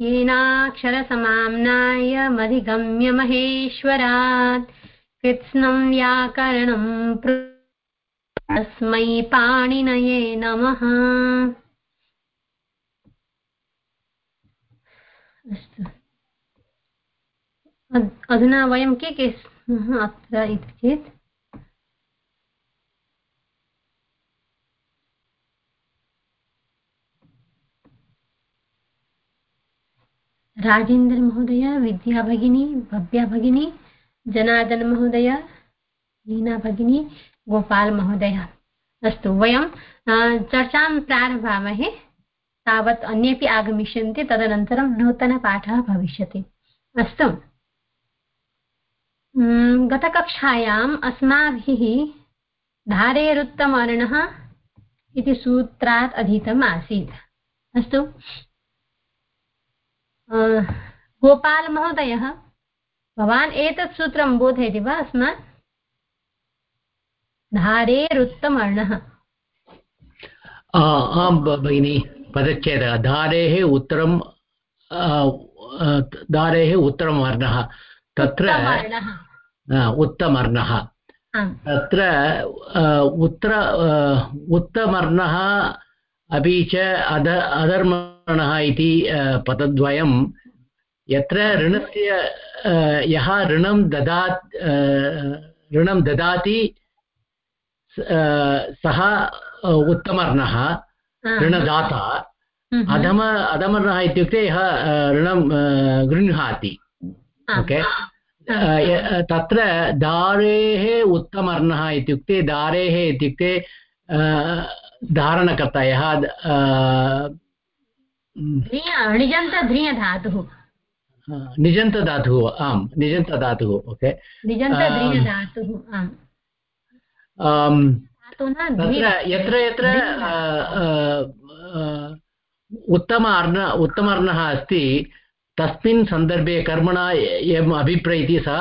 येनाक्षरसमाम्नायमधिगम्य महेश्वरात् कृत्स्नं व्याकरणं तस्मै पाणिनये नमः। अधुना वयं के के अत्र इति चेत् राजेन्द्रमहोदय विद्या भगिनी, भव्या भगिनी जनार्दनमहोदय लीना भगिनी गोपालमहोदय अस्तु, वयं चर्चां प्रारभामहे। तावत् अन्येपि आगमिष्यन्ति, तदनन्तरं नूतनपाठः भविष्यति। अस्तु। गतकक्षायाम् अस्माभिः धारेरुत्तमर्णः इति सूत्रात् अधीतम् आसीत्। अस्तु। गोपालमहोदयः भवान् एतत् सूत्रं बोधयति वा अस्मात् धारेरुत्तमर्णः। आं भगिनि पदच्छेदः धारेः उत्तरं धारेः उत्तरं वर्णः तत्र उत्तमर्णः। तत्र उत्तर उत्तमर्णः अपि च अध अधर्मणः इति पदद्वयं यत्र ऋणस्य यः ऋणं ददा ऋणं ददाति सः उत्तमर्णः ऋणदाता अधम अधमर्णः इत्युक्ते यः ऋणं गृह्णाति ओके? तत्र दारेः उत्तमर्णः इत्युक्ते दारेः इत्युक्ते धारणकर्ता यः निजन्तध्रियधातुः निजन्तधातुः आम् निजन्तधातुः ओके। निजन्तध्रियधातुः यत्र यत्र उत्तम अर्ण उत्तमर्णः अस्ति तस्मिन् सन्दर्भे कर्मणा एवम् अभिप्रैति सः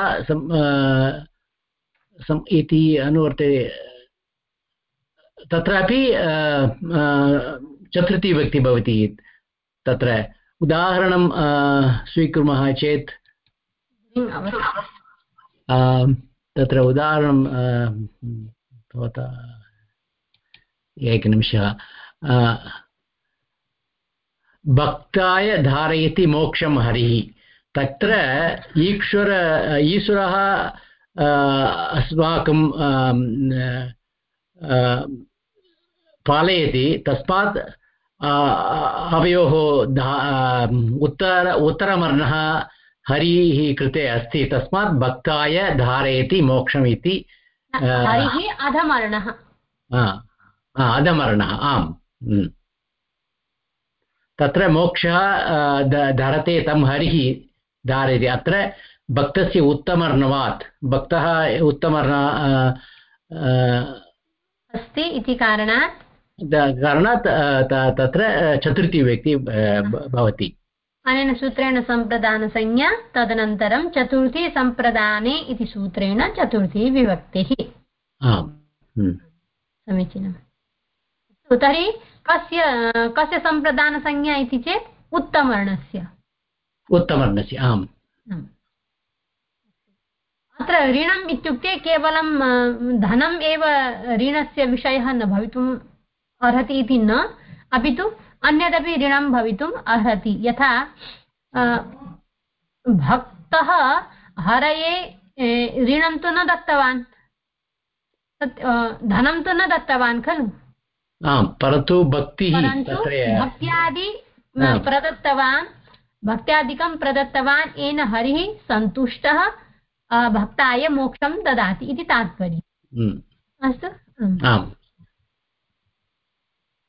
इति अनुवर्ते तत्रापि चतुर्थी विभक्ति भवति। तत्र उदाहरणं स्वीकुर्मः चेत् तत्र उदाहरणं भवता, एकनिमिषः भक्ताय धारयति मोक्षं हरिः। तत्र ईश्वर, ईश्वरः अस्माकं पालयति। तस्मात् आवयोः उत्तर उत्तरवर्णः हरिः कृते अस्ति तस्मात् भक्ताय धारयति मोक्षम् इति अधमर्णः। अधमर्णः आम् तत्र मोक्षः धरते तं हरिः धारयति। अत्र भक्तस्य उत्तमर्णवात्। भक्तः उत्तमर्ण अस्ति इति कारणात् कारणात् तत्र चतुर्थी व्यक्ति भवति। अनेन सूत्रेण सम्प्रदानसंज्ञा तदनन्तरं चतुर्थी सम्प्रदाने इति सूत्रेण चतुर्थी विभक्तिः। आम् समीचीनम्। तर्हि कस्य कस्य सम्प्रदानसंज्ञा इति चेत् उत्तमवर्णस्य। उत्तमवर्णस्य आम्। अत्र ऋणम् इत्युक्ते केवलं धनम् एव ऋणस्य विषयः न भवितुम् अर्हति इति न। अपि तु अन्यदपि ऋणं भवितुम् अर्हति। यथा भक्तः हरये ऋणं तु न दत्तवान्। धनं तु न दत्तवान् खलु। आम् परन्तु भक्तिः भक्त्यादि प्रदत्तवान् भक्त्यादिकं प्रदत्तवान् येन हरिः सन्तुष्टः भक्ताय मोक्षं ददाति इति तात्पर्यम्। अस्तु।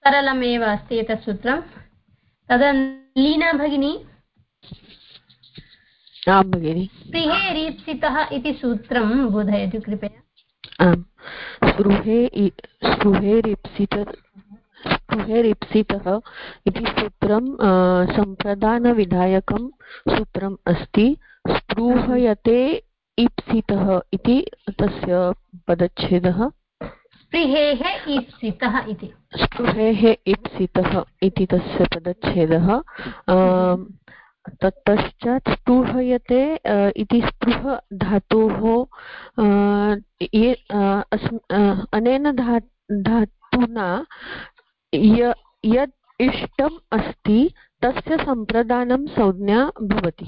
सरलमेव अस्ति एतत् सूत्रं तदा लीना भगिनी आं भगिनि। स्पृहे रीप्सितः इति सूत्रं बोधयतु कृपया आम्। स्पृहे स्पृहे रीप्सित स्पृहेरिप्सितः इति सूत्रं सम्प्रदानविधायकं सूत्रम् अस्ति स्पृहयते ईप्सितः इति तस्य पदच्छेदः। स्पृहेः ईप्सितः इति। स्पृहेः ईप्सितः इति तस्य पदच्छेदः। तत्पश्चात् स्पृहयते इति स्पृह धातोः ये अनेन धा, धातुना य- यद् इष्टम् अस्ति, तस्य सम्प्रदानं संज्ञा भवति।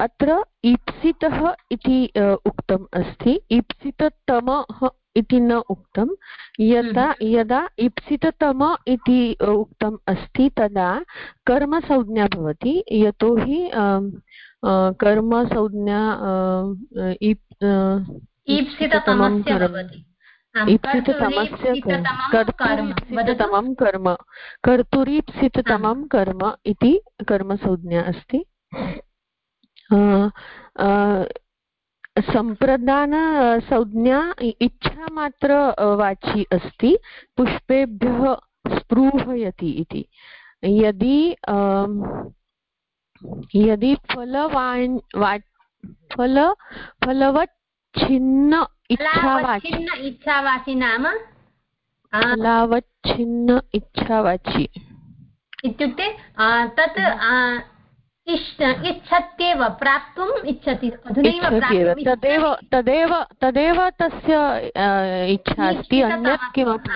अत्र ईप्सितः इति उक्तम् अस्ति। ईप्सिततमः इति न उक्तं यदा यदा ईप्सिततम इति उक्तम् अस्ति तदा कर्मसंज्ञा भवति। यतोहि कर्मसंज्ञा ईप्सिततमस्य कर्तुरीप्सिततमं कर्म। कर्तुरीप्सिततमं कर्म। इति कर्मसंज्ञा अस्ति। सम्प्रदानसंज्ञा इ- इच्छामात्र वाची अस्ति पुष्पेभ्यः स्पृहयति इति। यदि यदि फलवान् फल फलवच्छिन्न इच्छावाची इच्छावाचि नाम? आ, फलावच्छिन्न इच्छावाची इत्युक्ते तत् इच्छत्येव प्राप्तुम् इच्छति। अधुनैव तदेव तदेव तदेव तस्य इच्छा अस्ति। अन्यत् किमपि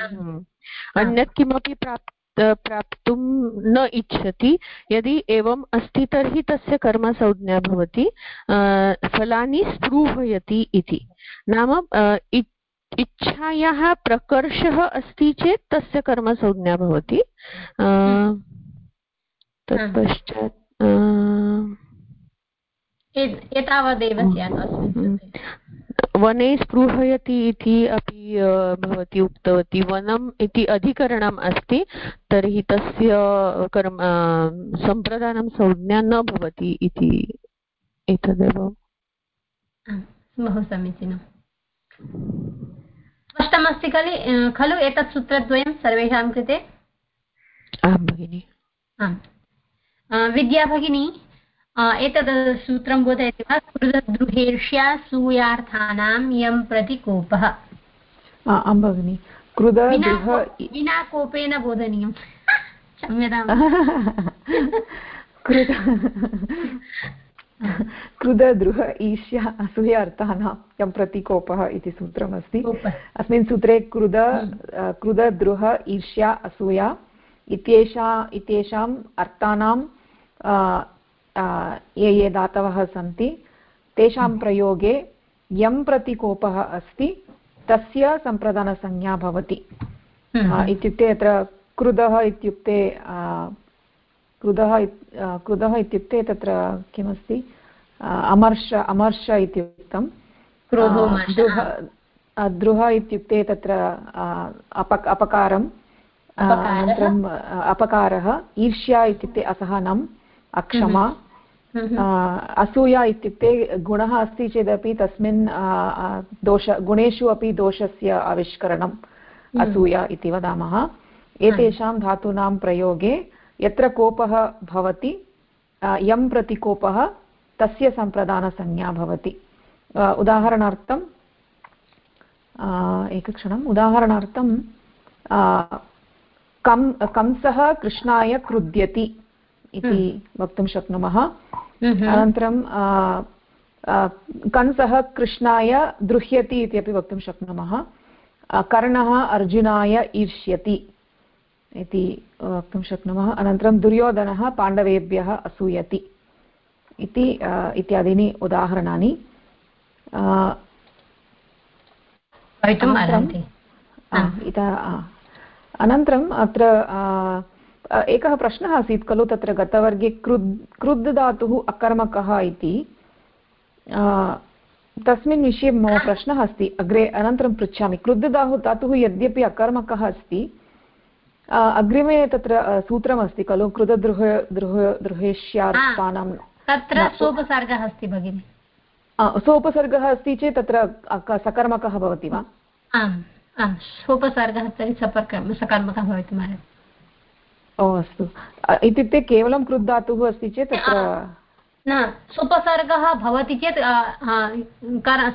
अन्यत् किमपि प्राप् प्राप्तुं न इच्छति। यदि एवम् अस्ति तर्हि तस्य कर्मसंज्ञा भवति। फलानि स्पृहयति इति। नाम इच्छायाः प्रकर्षः अस्ति चेत् तस्य कर्मसंज्ञा भवति। तत्पश्चात् एतावदेव स्यात् अस्मिन्। वने स्पृहयति इति अपि भवती उक्तवती। वनम् इति अधिकरणम् अस्ति तर्हि तस्य कर्म सम्प्रदानं संज्ञा न भवति इति एतदेव। बहु समीचीनम् स्पष्टमस्ति खलु खलु एतत् सूत्रद्वयं सर्वेषां कृते? आं भगिनि। आम्। विद्या भगिनी एतद् सूत्रं बोधयति वा? कृतद्रुहेर्ष्या सूयार्थानां यं प्रति कोपः आं भगिनि। कृद विना कोपेन बोधनीयं। क्षम्यताम्। कृत कृद दृह ईर्ष्या असूय अर्थानां यं प्रतिकोपः इति सूत्रमस्ति। अस्मिन् सूत्रे कृद अ, कृद दृह ईर्ष्या असूया इत्येषा इत्येषाम् अर्थानां ये ये धातवः सन्ति। तेषां प्रयोगे यं प्रतिकोपः अस्ति तस्य सम्प्रदानसंज्ञा भवति। अ, इत्युक्ते अत्र क्रुदः इत्युक्ते क्रुदः क्रुदः इत्युक्ते तत्र किमस्ति? अमर्ष अमर्ष इति उक्तं। द्रुह द्रुह इत्युक्ते तत्र अ, अप अपकारम् अनन्तरम् अपकारः। ईर्ष्या इत्युक्ते असहनम् अक्षमा असूया इत्युक्ते गुणः अस्ति चेदपि तस्मिन् दोष गुणेषु अपि दोषस्य आविष्करणम् असूया इति वदामः। एतेषां धातूनां प्रयोगे यत्र कोपः भवति यं प्रति कोपः तस्य सम्प्रदानसंज्ञा भवति। उदाहरणार्थं अ, एकक्षणम् उदाहरणार्थं कं कंसः कृष्णाय क्रुध्यति। इति वक्तुं शक्नुमः। अनन्तरं अ, अ, कंसः कृष्णाय दृह्यति इति अपि वक्तुं शक्नुमः। कर्णः अर्जुनाय ईर्ष्यति इति वक्तुं शक्नुमः। अनन्तरं दुर्योधनः पाण्डवेभ्यः असूयति इति इत्यादीनि उदाहरणानि। अनन्तरम्- अत्र एकः प्रश्नः आसीत् खलु तत्र गतवर्गे कृद् कृद् धातुः अकर्मकः इति। तस्मिन् विषये मम प्रश्नः अस्ति अग्रे अनन्तरं पृच्छामि। कृद् धातुः धातुः यद्यपि अकर्मकः अस्ति अग्रिमे तत्र सूत्रमस्ति खलु कृतदृह दृह दृहेष्यार्थानां तत्र सोपसर्गः अस्ति भगिनि। सोपसर्गः अस्ति चेत् तत्र सकर्मकः भवति वा? आम् आम् सोपसर्गः तर्हि सकर्मकः भवितुम् ओ अस्तु। इत्युक्ते केवलं कृत् धातुः अस्ति चेत् तत्र न सुपसर्गः भवति चेत्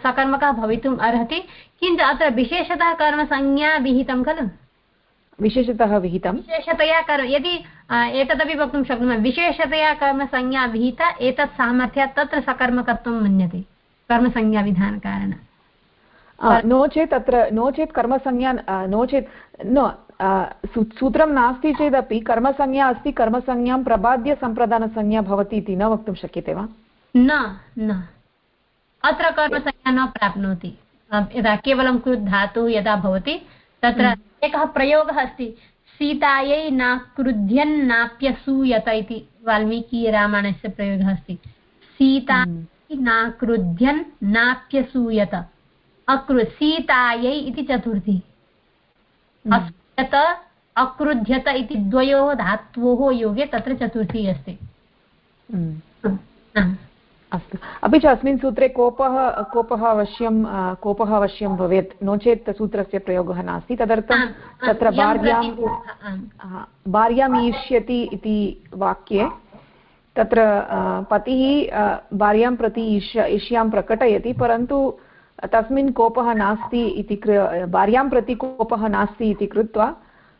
सकर्मकः भवितुम् अर्हति। किन्तु अत्र विशेषतः कर्मसंज्ञा विहितं खलु? विशेषतः विहितं विशेषतया कर्म यदि एतदपि वक्तुं शक्नुमः विशेषतया कर्मसंज्ञा विहिता एतत् सामर्थ्यात् तत्र सकर्मकत्वं मन्यते कर्मसंज्ञाविधानकारण नो चेत् अत्र नो चेत् कर्मसंज्ञा नो चेत् न सूत्रं नास्ति चेदपि कर्मसंज्ञा अस्ति कर्मसंज्ञां प्रबाद्य सम्प्रदानसंज्ञा भवति इति न वक्तुं शक्यते वा? न न. अत्र कर्मसंज्ञा न प्राप्नोति. यदा केवलं कृत् धातुः यदा भवति तत्र हम्म। एकः प्रयोगः अस्ति. सीतायै नाक्रुध्यन्नाप्यसूयत इति वाल्मीकिरामायणस्य प्रयोगः अस्ति. सीता हम्म। नाक्रुध्यन् नाप्यसूयत अकृ सीतायै इति चतुर्थी. असूयत अक्रुध्यत इति द्वयोः धात्वोः योगे तत्र चतुर्थी अस्ति। अस्तु। अपि च अस्मिन् सूत्रे कोपः कोपः अवश्यं कोपः अवश्यं भवेत्। नो चेत् सूत्रस्य प्रयोगः नास्ति। तदर्थं तत्र भार्यां भार्याम् ईष्यति इति वाक्ये तत्र पतिः भार्यां प्रति ईष्यां प्रकटयति परन्तु तस्मिन् कोपः नास्ति इति कृ भार्यां प्रति कोपः नास्ति इति कृत्वा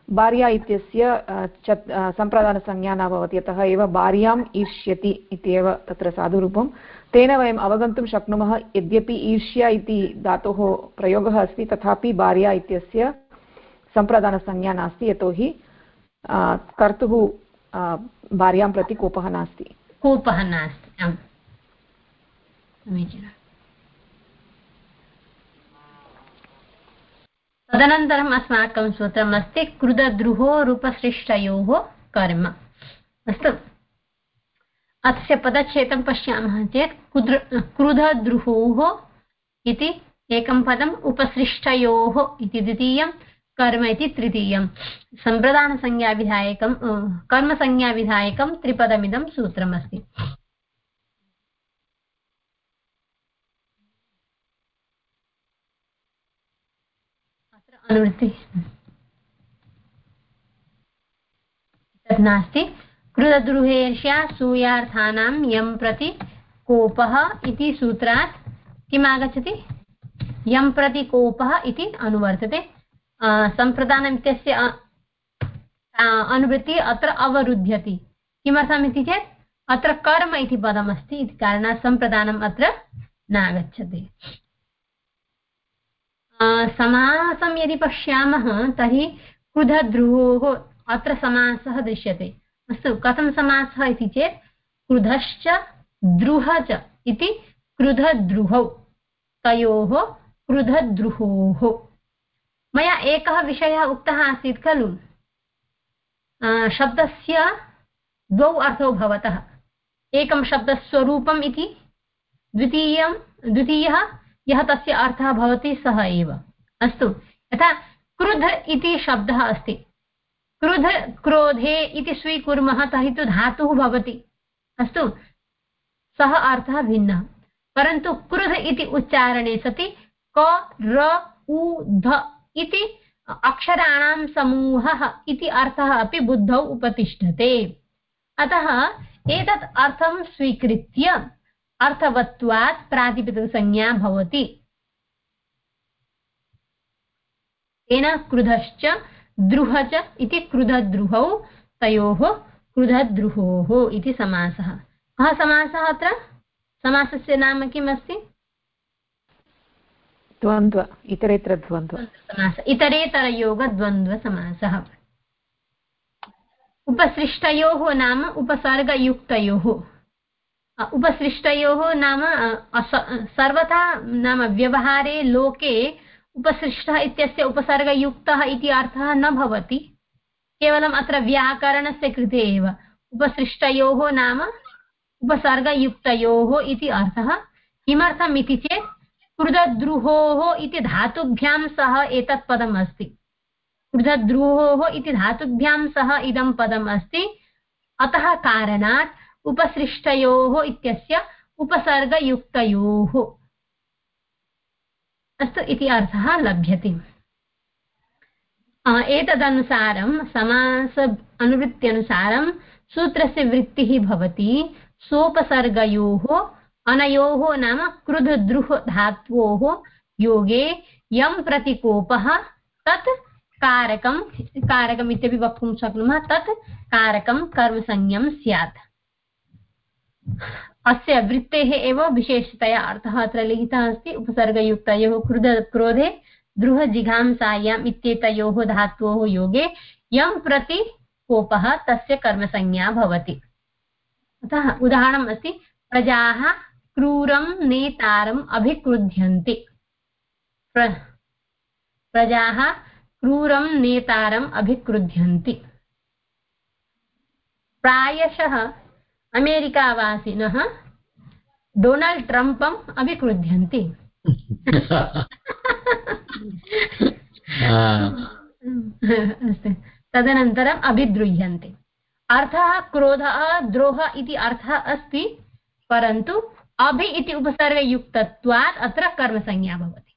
भार्या इत्यस्य चत् सम्प्रदानसंज्ञा न भवति। यतः एव भार्याम् ईष्यति इत्येव तत्र साधुरूपं। तेन वयम् अवगन्तुं शक्नुमः यद्यपि ईर्ष्या इति धातोः प्रयोगः अस्ति, तथापि भार्या इत्यस्य सम्प्रदानसंज्ञा नास्ति, यतोहि कर्तुः भार्यां प्रति कोपः नास्ति। कोपः नास्ति। समीचीनम्। तदनन्तरम् अस्माकं सूत्रम् अस्ति क्रुदद्रुहोरुपसृष्टयोः कर्म। अस्तु। अस्य पदच्छेदं पश्यामः चेत् कुद्र क्रुधद्रुहोः इति एकं पदम्, उपसृष्टयोः इति द्वितीयं, कर्म इति तृतीयं। सम्प्रदानसंज्ञाविधायकं, कर्मसंज्ञाविधायकं त्रिपदमिदं सूत्रमस्ति। अनुवृत्ति तत् नास्ति कृतद्रुहेर्ष्या सूयार्थानां यं प्रति कोपः इति सूत्रात् किम् आगच्छति यं प्रति कोपः इति अनुवर्तते सम्प्रदानम् इत्यस्य अनुवृत्तिः अत्र अवरुध्यति किमर्थम् चेत् अत्र कर्म इति पदमस्ति इति कारणात् सम्प्रदानम् अत्र नागच्छति समासं यदि पश्यामः, तर्हि क्रुधध्रुवोः अत्र समासः दृश्यते। अस्तु, कथं समासः इति चेत्, क्रुधश्च द्रुह च इति क्रुधद्रुहौ तयोः क्रुधद्रुहोः मया एकः विषयः उक्तः आसीत् खलु। शब्दस्य द्वौ अर्थौ भवतः। एकं शब्दस्वरूपम् इति, द्वितीयं, द्वितीयः यः तस्य अर्थः भवति सः एव। अस्तु, यथा क्रुध इति शब्दः अस्ति। क्रुध क्रोधे इति स्वीकुर्मः तर्हि तु धातुः भवति। अस्तु, सः अर्थः भिन्नः। परन्तु क्रुध इति उच्चारणे सति क, र, उ, ध इति अक्षराणां समूहः इति अर्थः अपि बुद्धौ उपतिष्ठते। अतः एतत् अर्थं स्वीकृत्य अर्थवत्वात् प्रातिपदिकसंज्ञा भवति। तेन क्रुधश्च द्रुह च इति क्रुधद्रुहौ तयोः क्रुधद्रुहोः इति समासः। कः समासः अत्र? समासस्य नाम किम् अस्ति द्वन्द्व इतरेतरद्वन्द्व। समास इतरेतरयोगद्वन्द्वसमासः। उपसृष्टयोः नाम उपसर्गयुक्तयोः। उपसृष्टयोः नाम सर्वथा नाम व्यवहारे लोके उपसृष्टः इत्यस्य उपसर्गयुक्तः इति अर्थः न भवति। केवलम् अत्र व्याकरणस्य कृते एव। उपसृष्टयोः नाम उपसर्गयुक्तयोः इति अर्थः। किमर्थम् इति चेत् कृदद्रुहोः इति धातुभ्यां सह एतत् पदम् अस्ति। कृदद्रुहोः इति धातुभ्यां सह इदं पदम् अस्ति। अतः कारणात् उपसृष्टयोः इत्यस्य उपसर्गयुक्तयोः। अस्तु, इति अर्थः लभ्यते। एतदनुसारं समास अनुवृत्त्यनुसारं सूत्रस्य वृत्तिः भवति। सोपसर्गयोः, अनयोः नाम क्रुधद्रुह धात्वोः योगे यं प्रतिकोपः, तत् कारकं, कारकम् इत्यपि वक्तुं शक्नुमः, तत् कारकं कर्मसंज्ञं स्यात्। अस्य वृत्तेः एव विशेषतया अर्थः अत्र लिखितः अस्ति, उपसर्गयुक्तयोः क्रुद क्रोधे द्रुहजिघांसायाम् इत्येतयोः धात्वोः योगे, यं प्रति कोपः तस्य कर्मसंज्ञा भवति। अतः उदाहरणम् अस्ति, प्रजाः क्रूरं नेतारम् अभिक्रुध्यन्ति। प्र, प्रजाः क्रूरं नेतारम् अभिक्रुध्यन्ति। प्रायशः अमेरिकावासिनः डोनाल्ड् ट्रम्पम् अभिक्रुध्यन्ति. अस्तु. तदनन्तरम् अभिद्रुह्यन्ते. अर्थः क्रोधः द्रोहः इति अर्थः अस्ति परन्तु अभि इति उपसर्गयुक्तत्वात् अत्र कर्मसंज्ञा भवति.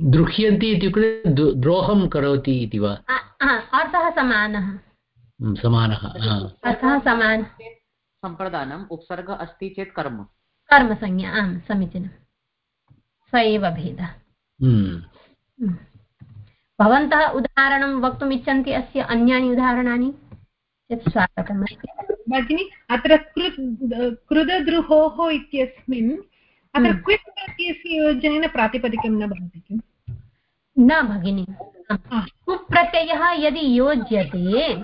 द्रुह्यन्ति इत्युक्ते द्रोहं करोति इति वा? अर्थः समानः. समानः अर्थः समानः. सम्प्रदानम् उपसर्ग अस्ति चेत् कर्म। कर्मसंज्ञा आम् समीचीनं। स एव भेदः। भवन्तः उदाहरणं वक्तुम् इच्छन्ति अस्य अन्यानि उदाहरणानि? चेत् स्वागतमस्ति भगिनि अत्र कृत् कृदद्रुहोः इत्यस्मिन् अत्र हम्म। क्वित् प्रत्ययस्य योजनेन प्रातिपदिकं न भवति किम्? न भगिनि। कुप् प्रत्ययः यदि योज्यते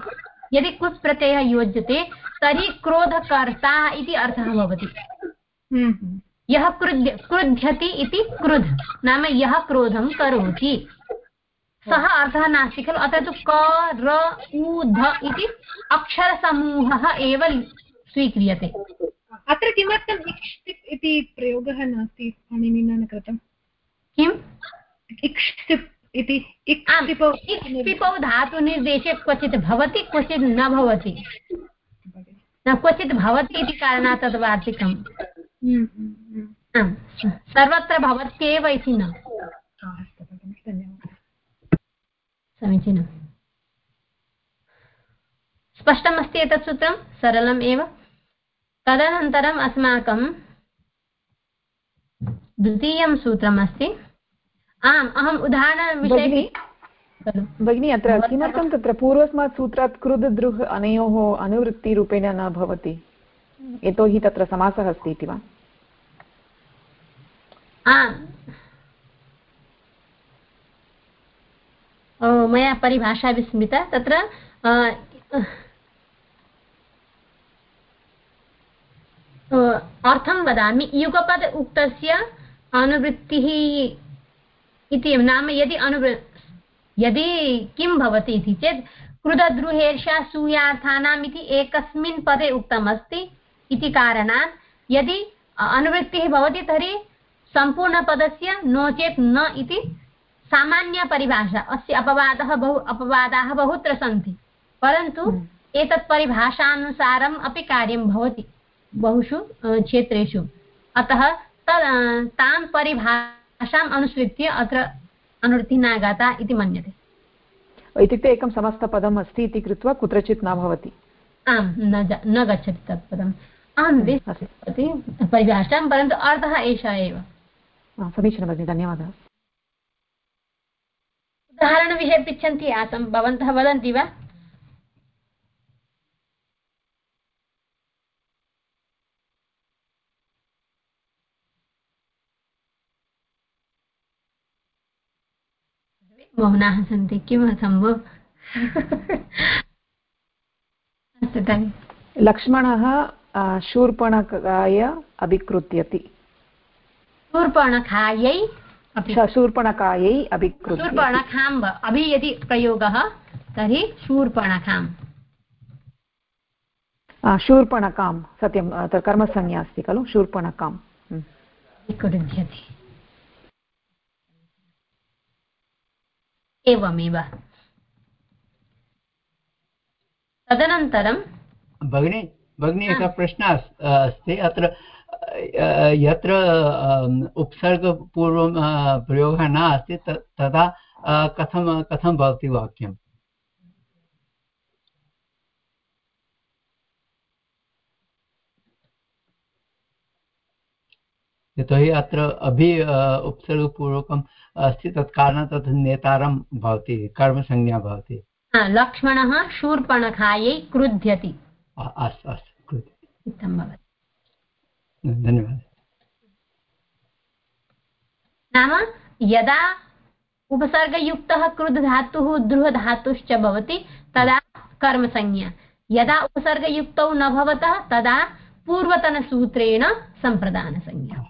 यदि कुस् प्रत्ययः योज्यते तर्हि क्रोधकर्ता इति अर्थः भवति। हम्म। यः क्रुध्य क्रुध्यति इति क्रुध नाम यः क्रोधं करोति। सः अर्थः नास्ति खलु अत्र तु क र उ ध इति अक्षरसमूहः एव स्वीक्रियते। अत्र किमर्थम् इति प्रयोगः नास्ति पाणिनिना न कृतम्? किम्? इक्ष्टिप् इति इक्ष्टिपौ धातुनिर्देशे क्वचित् भवति क्वचित् न भवति। न क्वचित् भवति इति कारणात् तद् वार्तिकम् हम्म, हम्म, हम्म। सर्वत्र भवत्येव इति न। अस्तु समीचीनम्। स्पष्टमस्ति एतत् सूत्रं? सरलम् एव। तदनन्तरम् अस्माकं द्वितीयं सूत्रमस्ति। आम् अहम् उदाहरणविषये भगिनि अत्र किमर्थं तत्र पूर्वस्मात् सूत्रात् कृद् अनयोः अनुवृत्तिरूपेण न भवति? यतोहि तत्र समासः अस्ति इति वा? आम्। मया परिभाषा विस्मृता तत्र अर्थं वदामि। युगपद उक्तस्य अनुवृत्तिः इति नाम यदि अनुवृ यदि किं भवति इति चेत् क्रुदद्रुहेर्षा सूयार्थानाम् इति एकस्मिन् पदे उक्तमस्ति इति कारणात् यदि अनुवृत्तिः भवति तर्हि सम्पूर्णपदस्य नो चेत् न इति सामान्यपरिभाषा अस्य अपवादः बहु अपवादाः बहुत्र सन्ति। परन्तु हम्म। एतत् परिभाषानुसारम् अपि कार्यं भवति बहुषु क्षेत्रेषु। अतः तद् तां परिभाषाम् अनुसृत्य अत्र अनुवृत्तिः न नागता इति मन्यते। इत्युक्ते एकं समस्तपदम् अस्ति इति कृत्वा कुत्रचित् न भवति। आम् न न गच्छति तत् पदम् अहं परिभाषां परन्तु अर्थः एषः एव। समीचीनं भगिनि धन्यवादः। उदाहरणविषये पृच्छन्ति आसं भवन्तः वदन्ति वा? मौनाः सन्ति अस्तु तर्हि लक्ष्मणः शूर्पणकाय अभिकृत्यति। शूर्पणखायै शूर्पणखायै अभिकृत्य शूर्पणखाम् अभि यदि प्रयोगः तर्हि शूर्पणखाम्। शूर्पणकां सत्यं तत्र कर्मसंज्ञा अस्ति खलु शूर्पणकां एवमेव। तदनन्तरं भगिनी भगिनी एकः प्रश्नः अस्ति अत्र यत्र उपसर्गपूर्वं प्रयोगः नास्ति तदा कथं कथं भवति वाक्यम्? यतोहि अत्र अभि उपसर्गपूर्वकम् अस्ति तत् कारणात् तत् नेतारं भवति कर्मसंज्ञा भवति। लक्ष्मणः शूर्पणखायै क्रुध्यति। अस्तु अस्तु धन्यवादः। नाम यदा उपसर्गयुक्तः कृद् धातुः द्रुहधातुश्च भवति तदा कर्मसंज्ञा। यदा उपसर्गयुक्तौ न भवतः तदा पूर्वतनसूत्रेण सम्प्रदानसंज्ञा।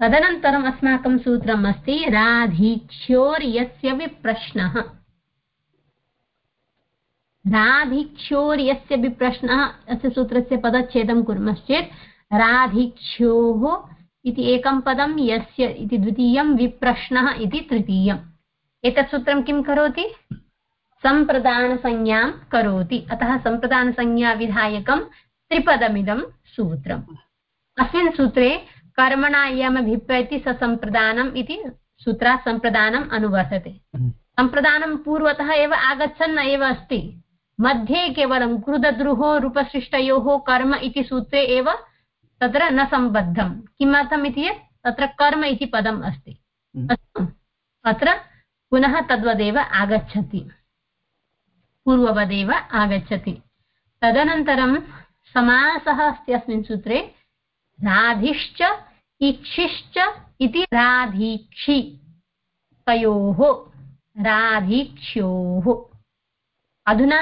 तदनन्तरम् अस्माकं सूत्रम् अस्ति राधीक्ष्योर्यस्य विप्रश्नः। राधिक्ष्योर्यस्य विप्रश्नः, अस्य सूत्रस्य पदच्छेदं कुर्मश्चेत्, राधिक्ष्योः इति एकं पदं, यस्य इति द्वितीयं, विप्रश्नः इति तृतीयम्। एतत् सूत्रं किं करोति? सम्प्रदानसंज्ञां करोति। अतः सम्प्रदानसंज्ञाविधायकं त्रिपदमिदं सूत्रम्। अस्मिन् सूत्रे कर्मणा यमभिप्रति ससम्प्रदानम् इति सूत्रात् सम्प्रदानम् अनुवर्तते। सम्प्रदानं पूर्वतः एव आगच्छन् एव अस्ति। मध्ये केवलं कृदद्रुहो रूपसृष्टयोः कर्म इति सूत्रे एव तत्र न सम्बद्धं किमर्थम् इति चेत् तत्र कर्म इति पदम् अस्ति। अस्तु। अत्र पुनः तद्वदेव आगच्छति। पूर्ववदेव आगच्छति। तदनन्तरं समासः अस्ति अस्मिन् सूत्रे। राधिश्च इक्षिश्च इति राधीक्षि। तयोः राधीक्ष्योः। अधुना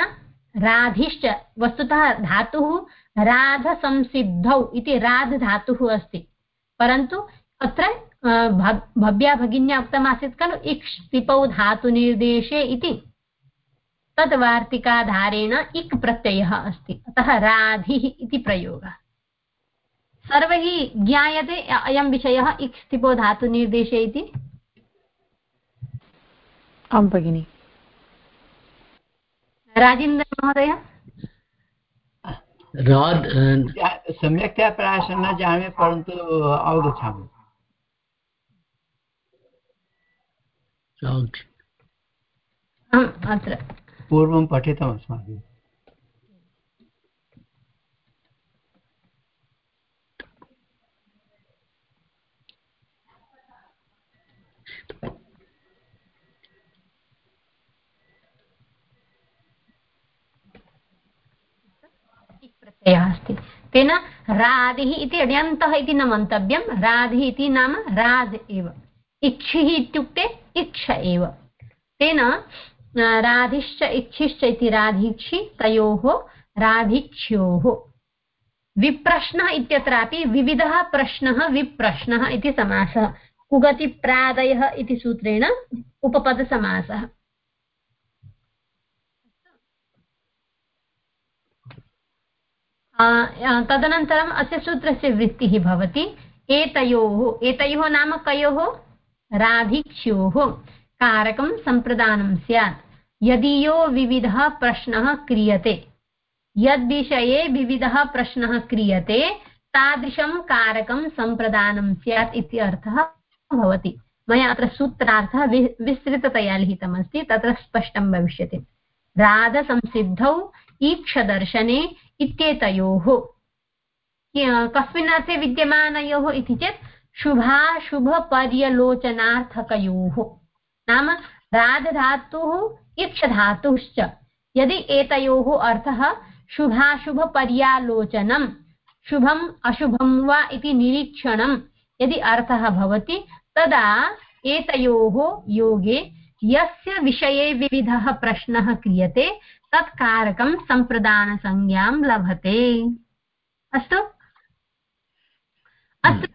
राधिश्च, वस्तुतः धातुः राधसंसिद्धौ इति राध् धातुः अस्ति। परन्तु अत्र भव्या भगिन्या उक्तमासीत् खलु इक् तिपौ धातुनिर्देशे इति। तद् वार्तिकाधारेण इक् प्रत्ययः अस्ति। अतः राधिः इति प्रयोगः। सर्वैः ज्ञायते अयं विषयः इक् स्थिपो धातुनिर्देशे इति आं भगिनि। राजेन्द्रमहोदय सम्यक्तया प्रायशः न जानामि परन्तु अवगच्छामि। अत्र। पूर्वं पठितम् अस्माभिः प्रत्ययः अस्ति। तेन राधिः इति इति न मन्तव्यं, राधिः इति नाम राध् एव। इक्षिः इत्युक्ते इक्ष एव। तेन राधिश्च इच्छिश्च इति राधिक्षि तयोः राधिक्ष्योः विप्रश्नः इत्यत्रापि विविधः प्रश्नः विप्रश्नः इति समासः। कुगतिप्रादयः इति सूत्रेण उपपदसमासः। तदनन्तरम् अस्य सूत्रस्य वृत्तिः भवति। एतयोः एतयोः नाम कयोः? राधिक्ष्योः कारकं सम्प्रदानं स्यात्। यदीयो विविधः प्रश्नः क्रियते। यद्विषये विविधः प्रश्नः क्रियते, तादृशं कारकं सम्प्रदानं स्यात् इति अर्थः भवति। मया अत्र सूत्रार्थः वि, विस्तृततया लिखितमस्ति, तत्र स्पष्टं भविष्यति। राधसंसिद्धौ ईक्षदर्शने इत्येतयोः। कस्मिन् अर्थे विद्यमानयोः इति चेत् शुभाशुभपर्यलोचनार्थकयोः। नाम राधधातुः इक्षधातुश्च यदि एतयोः अर्थः शुभाशुभपर्यालोचनं, शुभम् अशुभं वा इति निरीक्षणं यदि अर्थः भवति, तदा एतयोः योगे यस्य विषये विविधः प्रश्नः क्रियते तत् कारकं सम्प्रदानसंज्ञां लभते। अस्तु? अत्र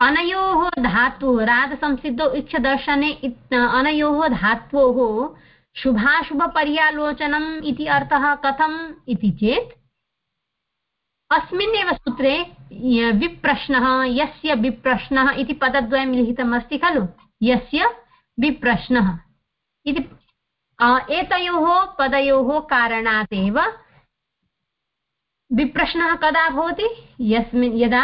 अनयोः धातोः रागसंसिद्धौ इच्छदर्शने अनयोः धात्वोः शुभाशुभपर्यालोचनम् इति अर्थः कथम् इति चेत्, अस्मिन्नेव सूत्रे विप्रश्नः, यस्य विप्रश्नः इति पदद्वयं लिखितमस्ति खलु? यस्य विप्रश्नः इति एतयोः पदयोः कारणात् एव विप्रश्नः कदा भवति? यस्मिन्, यदा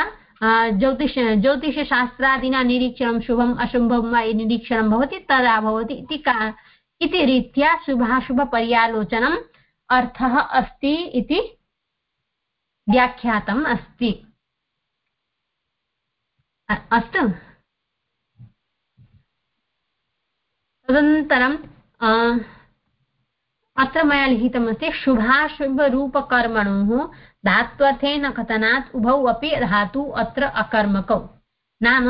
ज्योतिष, ज्योतिषशास्त्रादिना निरीक्षणं शुभम्, अशुभं वा निरीक्षणं भवति, तदा भवति इति का, इति रीत्या शुभाशुभपर्यालोचनम् अर्थः अस्ति इति व्याख्यातम् अस्ति। अस्तु। तदनन्तरं अत्र मया लिखितमस्ति, शुभाशुभरूपकर्मणोः धात्वर्थेन कथनात् उभौ अपि धातु अत्र अकर्मकौ। नाम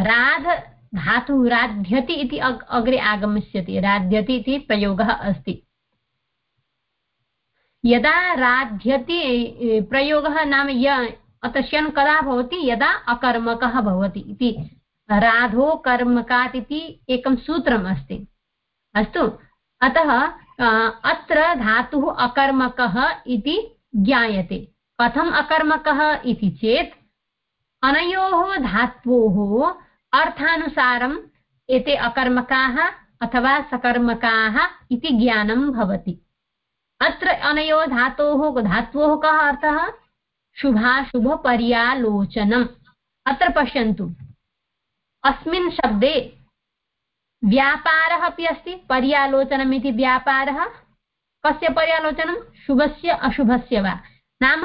राध धातुः राध्यति इति अग्रे आगमिष्यति, राध्यति इति प्रयोगः अस्ति। यदा राध्यति प्रयोगः नाम य अतश्यन् कदा भवति? यदा अकर्मकः भवति इति। राधो कर्मकात् इति एकं सूत्रम् अस्ति अस्तु, अतः अत्र धातुः अकर्मकः इति ज्ञायते। कथम् अकर्मकः इति चेत्, अनयोः धात्वोः अर्थानुसारम् एते अकर्मकाः अथवा सकर्मकाः इति ज्ञानं भवति। अत्र अनयोः धातोः, धात्वोः कः अर्थः? शुभाशुभपर्यालोचनम्। अत्र पश्यन्तु। अस्मिन् शब्दे व्यापारः अपि अस्ति पर्यालोचनम् इति व्यापारः। कस्य पर्यालोचनं? शुभस्य अशुभस्य वा? नाम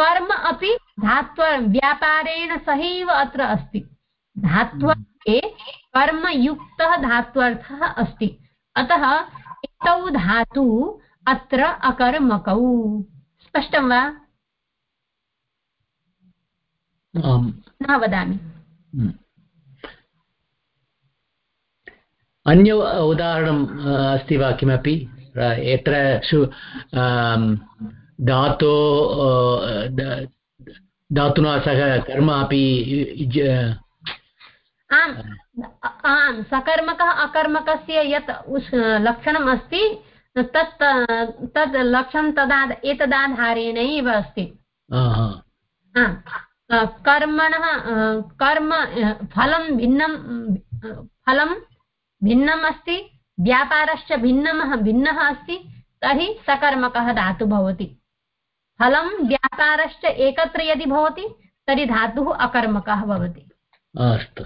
कर्म अपि धात्व व्यापारेण सहैव अत्र अस्ति। धात्वर्थे कर्मयुक्तः धात्वर्थः अस्ति। अतः एतौ धातु अत्र अकर्मकौ। स्पष्टं वा? न वदामि। अन्य उदाहरणम् अस्ति वा किमपि? यत्र धातो धातुना सह कर्म अपि आम् आम् सकर्मकः अकर्मकस्य यत् लक्षणम् अस्ति तत् तद् लक्षणं तदा एतदाधारेणैव अस्ति। कर्मणः कर्म फलं भिन्नं फलं भिन्नम् अस्ति व्यापारश्च भिन्नः भिन्नः अस्ति तर्हि सकर्मकः धातुः भवति। फलं व्यापारश्च एकत्र यदि भवति तर्हि धातुः अकर्मकः भवति। अस्तु।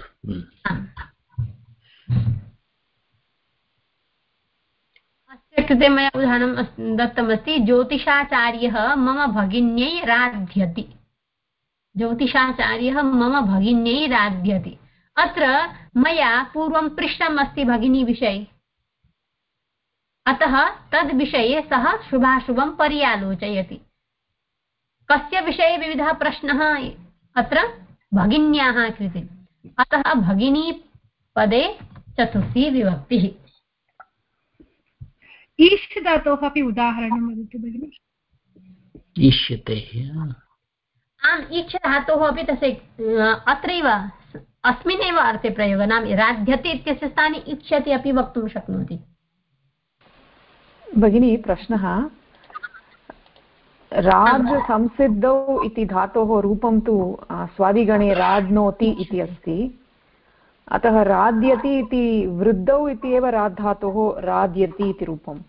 अस्य कृते मया उदाहरणं दत्तमस्ति ज्योतिषाचार्यः मम भगिन्यै राध्यति। ज्योतिषाचार्यः मम भगिन्यै राध्यति। अत्र मया पूर्वं पृष्टम् अस्ति भगिनीविषये अतः तद्विषये सः शुभाशुभं पर्यालोचयति। कस्य विषये विविधः प्रश्नः? अत्र भगिन्याः कृते। अतः भगिनीपदे चतुर्थी विभक्तिः। ईश् धातोः अपि उदाहरणं वदतु भगिनि। इष्यते आम् ईक्ष धातोः अपि तस्य अत्रैव अस्मिन्नेव अर्थे प्रयोगः नाम राध्यते इत्यस्य स्थाने इच्छति अपि वक्तुं शक्नोति। भगिनी, प्रश्नः। राज संसिद्धौ इति धातोः रूपं तु स्वादिगणे राड्नोति इति अस्ति। अतः राध्यति इति वृद्धौ इति एव राद्धातोः राध्यति इति रूपम्।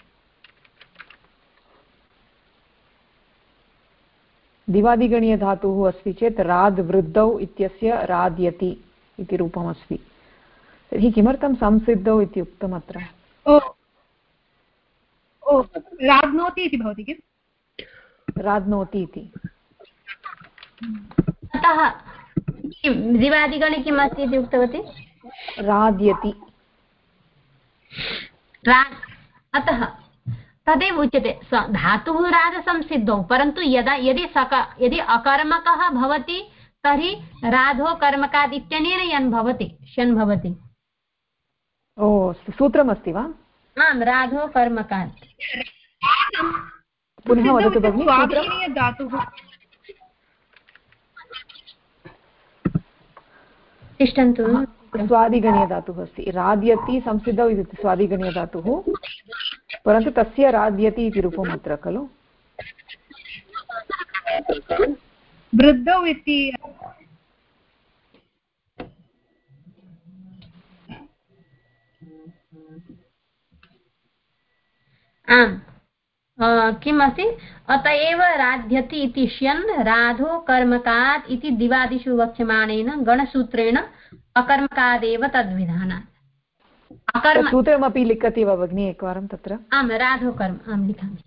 दिवादिगणीयधातुः अस्ति चेत् राद् वृद्धौ इत्यस्य राध्यति। इति रूपमस्ति। तर्हि किमर्थं संसिद्धौ इति उक्तम् अत्र राध्नोति इति भवति किम्? राध्नोति इति। अतः दिवादिगणे किम् अस्ति इति उक्तवती? राध्यति। अतः तदेव उच्यते। धातुः राजसंसिद्धौ परन्तु यदा यदि सक यदि अकर्मकः भवति तर्हि राधो कर्मकात् इत्यनेन यन् भवति शन् भवति ओ सूत्रमस्ति वा? आम् राधो कर्मकात् पुनः वदतु भगिनि धातुः तिष्ठन्तु। स्वादिगणीयधातुः अस्ति। राध्यति संसिद्धौ इति स्वादिगणीयधातुः परन्तु तस्य राध्यति इति रूपम् अत्र खलु? वृद्धौ इति। आम्। किम् अस्ति अत एव राध्यति इति श्यन् राधो कर्मकात् इति दिवादिषु वक्ष्यमाणेन गणसूत्रेण अकर्मकादेव तद्विधानात्। अकर्म सूत्रमपि लिखति वा भगिनि एकवारं तत्र? आम् राधो कर्म आं लिखामि।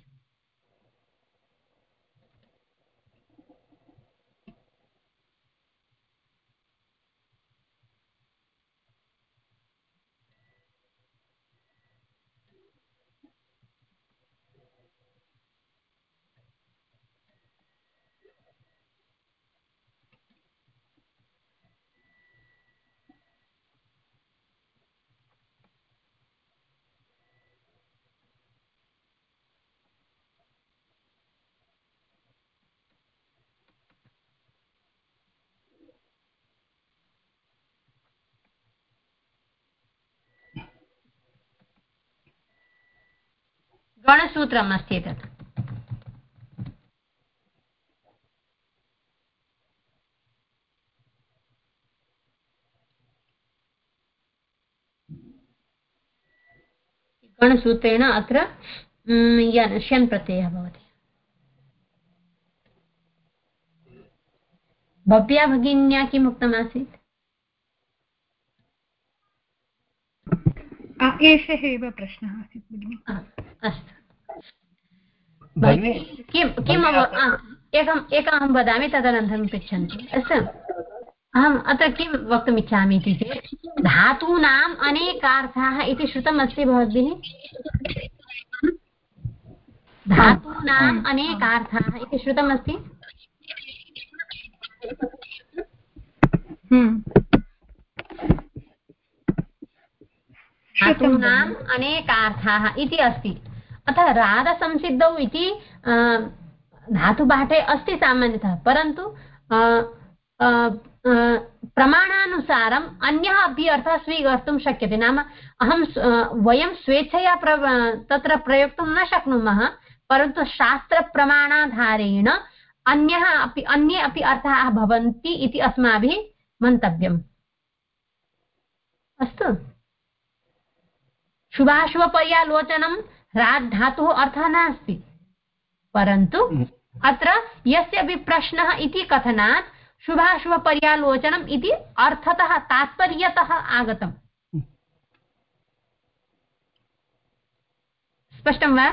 गणसूत्रम् अस्ति एतत्। गणसूत्रेण अत्र शन् प्रत्ययः भवति। भव्या भगिन्या किम् एषः एव प्रश्नः आसीत् भगिनि। अस्तु। किं किम् एकम् एकम् अहं वदामि तदनन्तरं पृच्छन्तु। अस्तु। अहम् अत्र किं वक्तुमिच्छामि इति चेत् धातूनाम् अनेकार्थाः इति श्रुतमस्ति भवद्भिः? धातूनाम् अनेकार्थाः इति श्रुतमस्ति? धातूनाम् अनेकार्थाः इति अस्ति। अतः रागसंसिद्धौ इति धातुपाठे अस्ति सामान्यतः, परन्तु प्रमाणानुसारम् अन्यः अपि अर्थः स्वीकर्तुं शक्यते। नाम, अहं वयं स्वेच्छया प्र, तत्र प्रयोक्तुं न शक्नुमः, परन्तु शास्त्रप्रमाणाधारेण अन्यः अपि, अन्ये अपि अर्थाः भवन्ति इति अस्माभिः मन्तव्यम्। अस्तु। शुभाशुभपर्यालोचनं राट् धातुः अर्थः नास्ति परन्तु। अत्र यस्य अपि प्रश्नः इति कथनात् शुभाशुभपर्यालोचनम् इति अर्थतः तात्पर्यतः आगतम्। स्पष्टं वा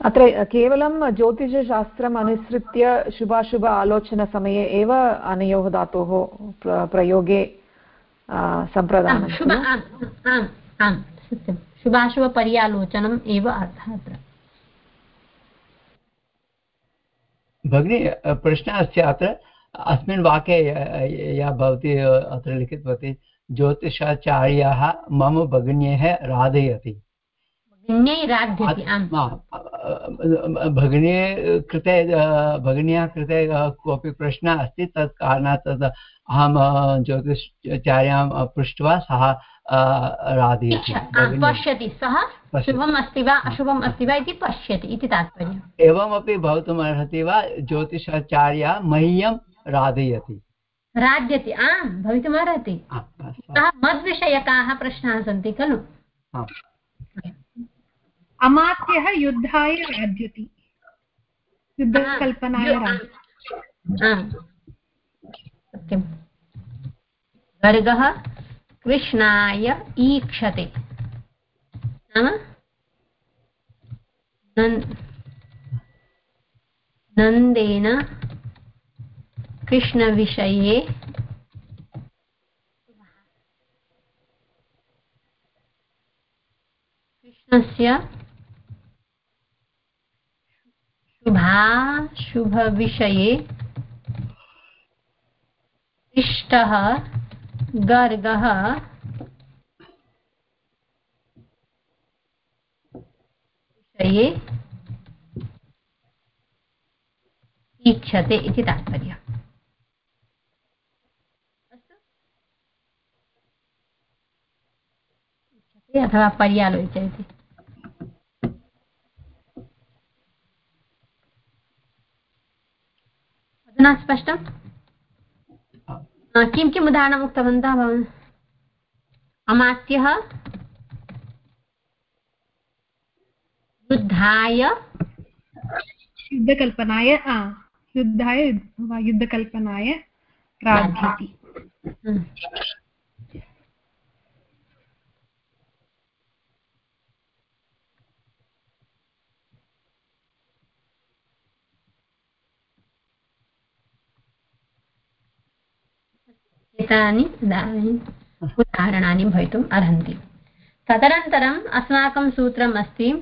अत्र केवलं ज्योतिषशास्त्रम् अनुसृत्य शुभाशुभ आलोचनसमये एव अनयोः धातोः प्रयोगे सम्प्रदानं सत्यं शुभाशुभपर्यालोचनम् एव अर्थः अत्र भगिनी प्रश्नः अस्ति अत्र अस्मिन् वाक्ये या भवती अत्र लिखितवती ज्योतिषाचार्याः मम भगिन्यः राधयति भगिनी कृते भगिन्याः कृते कोऽपि प्रश्नः अस्ति तत् कारणात् तद् अहं ज्योतिषाचार्यां पृष्ट्वा सः राधयति पश्यति सः शुभम् अस्ति वा अशुभम् अस्ति वा इति पश्यति इति तात्पर्यम्। एवमपि भवितुम् अर्हति वा ज्योतिषाचार्यः मह्यं राधयति। राध्यति आम् भवितुमर्हति मद्विषयकाः प्रश्नाः सन्ति खलु। अमात्यः युद्धाय राध्यति। युद्धकल्पनाय गर्गः कृष्णाय ईक्षते। नाम? नन्देन कृष्णविषये कृष्णस्य शुभाशुभविषये इष्टः गर्गः। विषये ईक्षते इति तात्पर्यम्। अथवा पर्यालोचयति। अधुना स्पष्टम् किं किम् उदाहरणम् उक्तवन्तः भवान्? अमात्यः युद्धाय युद्धकल्पनाय युद्धाय युद्धकल्पनाय राध्यति एतानि उदाहरणानि भवितुम् अर्हन्ति। तदनन्तरम् अस्माकं सूत्रम् अस्ति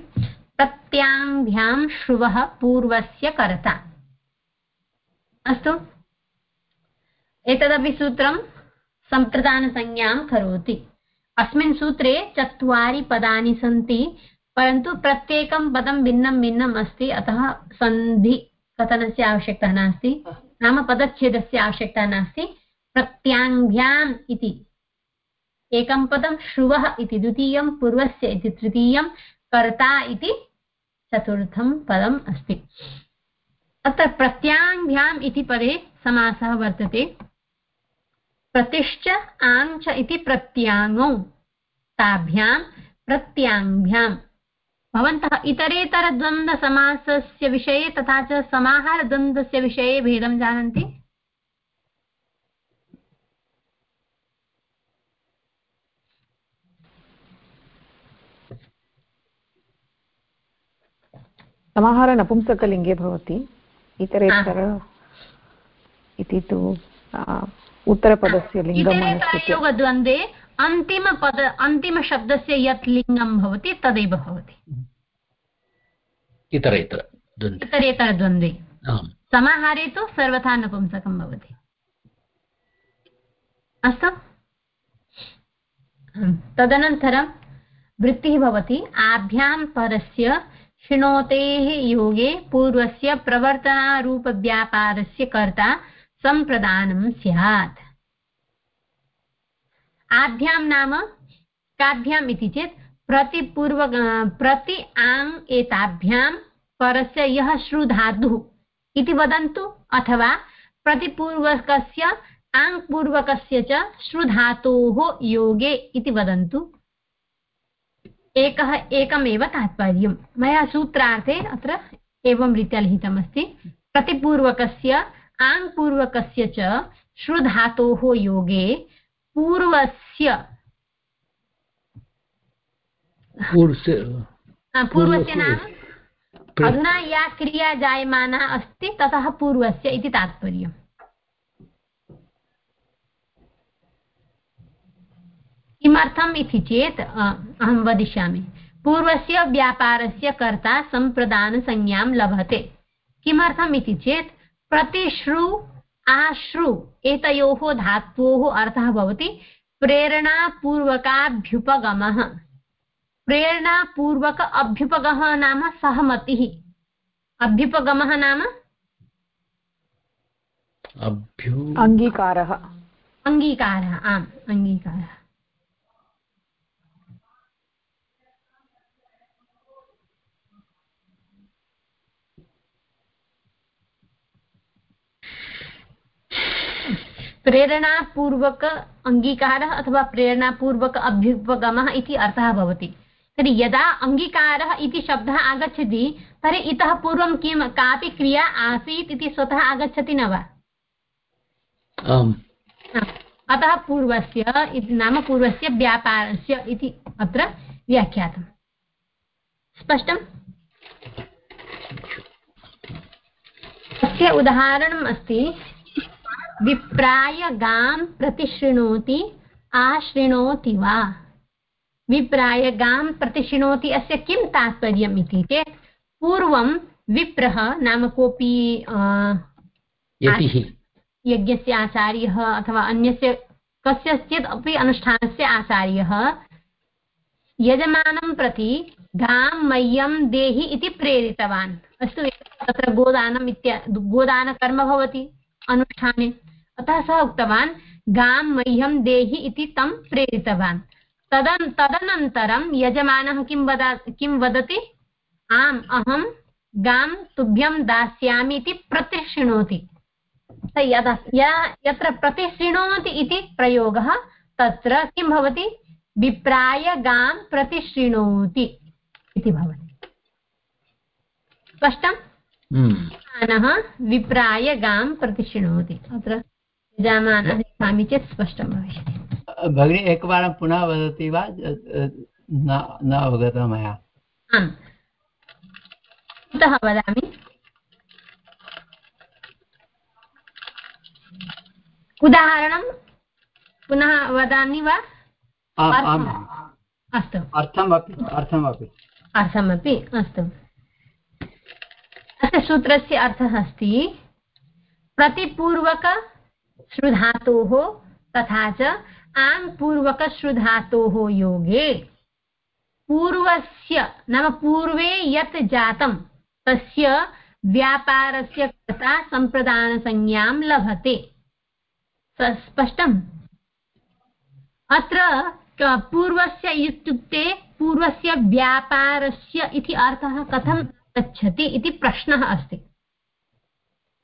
प्रत्याङ्भ्यां श्रुवः पूर्वस्य कर्ता। अस्तु। एतदपि सूत्रं सम्प्रदानसंज्ञां करोति। अस्मिन् सूत्रे चत्वारि पदानि सन्ति परन्तु प्रत्येकं पदं भिन्नं भिन्नम् अस्ति अतः सन्धिकथनस्य आवश्यकता नास्ति। नाम पदच्छेदस्य आवश्यकता नास्ति। प्रत्याङ्घ्याम् इति। एकं पदं श्रुवः इति, द्वितीयं पूर्वस्य इति, तृतीयं कर्ता इति, चतुर्थं पदम् अस्ति। अत्र प्रत्याङ्भ्याम् इति पदे समासः वर्तते। प्रतिश्च आङ् इति प्रत्याङ्गौ, ताभ्यां प्रत्याङ्भ्यां भवन्तः इतरेतरद्वन्द्वसमासस्य विषये तथा च समाहारद्वन्द्वस्य विषये भेदं जानन्ति। समाहार नपुंसकलिङ्गे भवति। इतरेतर इति तु उत्तरपदस्य लिङ्गम् द्वन्द्वे अन्तिमपद अन्तिमशब्दस्य यत् लिङ्गं भवति तदेव भवति। इतरेतर इतरेतरद्वन्द्वे। समाहारे तु सर्वथा नपुंसकं भवति। अस्तु। तदनन्तरं वृत्तिः भवति। आभ्यां परस्य शृणोतेः योगे पूर्वस्य प्रवर्तनारूपव्यापारस्य कर्ता सम्प्रदानं स्यात्। आभ्यां नाम काभ्याम् इति चेत् प्रतिपूर्व प्रति आङ् एताभ्यां परस्य यः श्रुधातुः इति वदन्तु अथवा प्रतिपूर्वकस्य आङ्पूर्वकस्य च श्रुधातोः योगे इति वदन्तु। एकः एकमेव तात्पर्यं। मया सूत्रार्थे अत्र एवं रीत्या लिखितमस्ति। प्रतिपूर्वकस्य आङ्पूर्वकस्य च श्रुधातोः योगे पूर्वस्य पूर्वस्य नाम अधुना या क्रिया जायमाना अस्ति ततः पूर्वस्य इति तात्पर्यम्। किमर्थम् इति चेत् अहं वदिष्यामि। पूर्वस्य व्यापारस्य कर्ता सम्प्रदानसंज्ञां लभते। किमर्थम् इति चेत् प्रतिश्रु आश्रु एतयोः धात्वोः अर्थः भवति प्रेरणापूर्वकाभ्युपगमः। प्रेरणापूर्वक अभ्युपगमः नाम सहमतिः। अभ्युपगमः नाम? अङ्गीकारः अङ्गीकारः आम् अङ्गीकारः प्रेरणापूर्वक अङ्गीकारः अथवा प्रेरणापूर्वक अभ्युपगमः इति अर्थः भवति। तर्हि यदा अङ्गीकारः इति शब्दः आगच्छति तर्हि इतः पूर्वं किं कापि क्रिया आसीत् इति स्वतः आगच्छति न वा? अतः पूर्वस्य नाम पूर्वस्य व्यापारस्य इति अत्र व्याख्यातम्। स्पष्टम्? तस्य उदाहरणम् अस्ति विप्राय गां प्रतिशृणोति आशृणोति वा? विप्राय गां प्रतिशृणोति अस्य किं तात्पर्यम् इति चेत् पूर्वं विप्रः नाम कोऽपि यज्ञस्य आचार्यः अथवा अन्यस्य कस्यचित् अपि अनुष्ठानस्य आचार्यः यजमानं प्रति गां मह्यं देहि इति प्रेरितवान्। अस्तु तत्र गोदानम् इत्या गोदानकर्म भवति अनुष्ठाने। अतः सः उक्तवान् गां मह्यं देहि इति तं प्रेरितवान्। तदन् तदनन्तरं यजमानः किं वदा किं वदति? आम् अहं गां तुभ्यं दास्यामि इति प्रतिशृणोति यदा यत्र प्रतिशृणोति इति प्रयोगः तत्र किं भवति? विप्राय गां प्रतिशृणोति इति भवति। स्पष्टम्? हम्म। विप्राय गां प्रतिशृणोति अत्र यजमानः लिखामि चेत् स्पष्टं भविष्यति। भगिनी एकवारं पुनः वदति वा? न अवगतं मया। आम्। कुतः वदामि? उदाहरणं? पुनः वदामि वा? अस्तु। अर्थमपि अर्थमपि। अर्थमपि अस्तु। अस्य सूत्रस्य अर्थः अस्ति प्रतिपूर्वकश्रुधातोः तथा च आङ्पूर्वकश्रुधातोः योगे। पूर्वस्य, नाम पूर्वे यत् जातं, तस्य व्यापारस्य कर्ता सम्प्रदानसंज्ञां लभते। स्पष्टम्। अत्र पूर्वस्य इत्युक्ते पूर्वस्य व्यापारस्य इति अर्थः कथं गच्छति इति प्रश्नः अस्ति।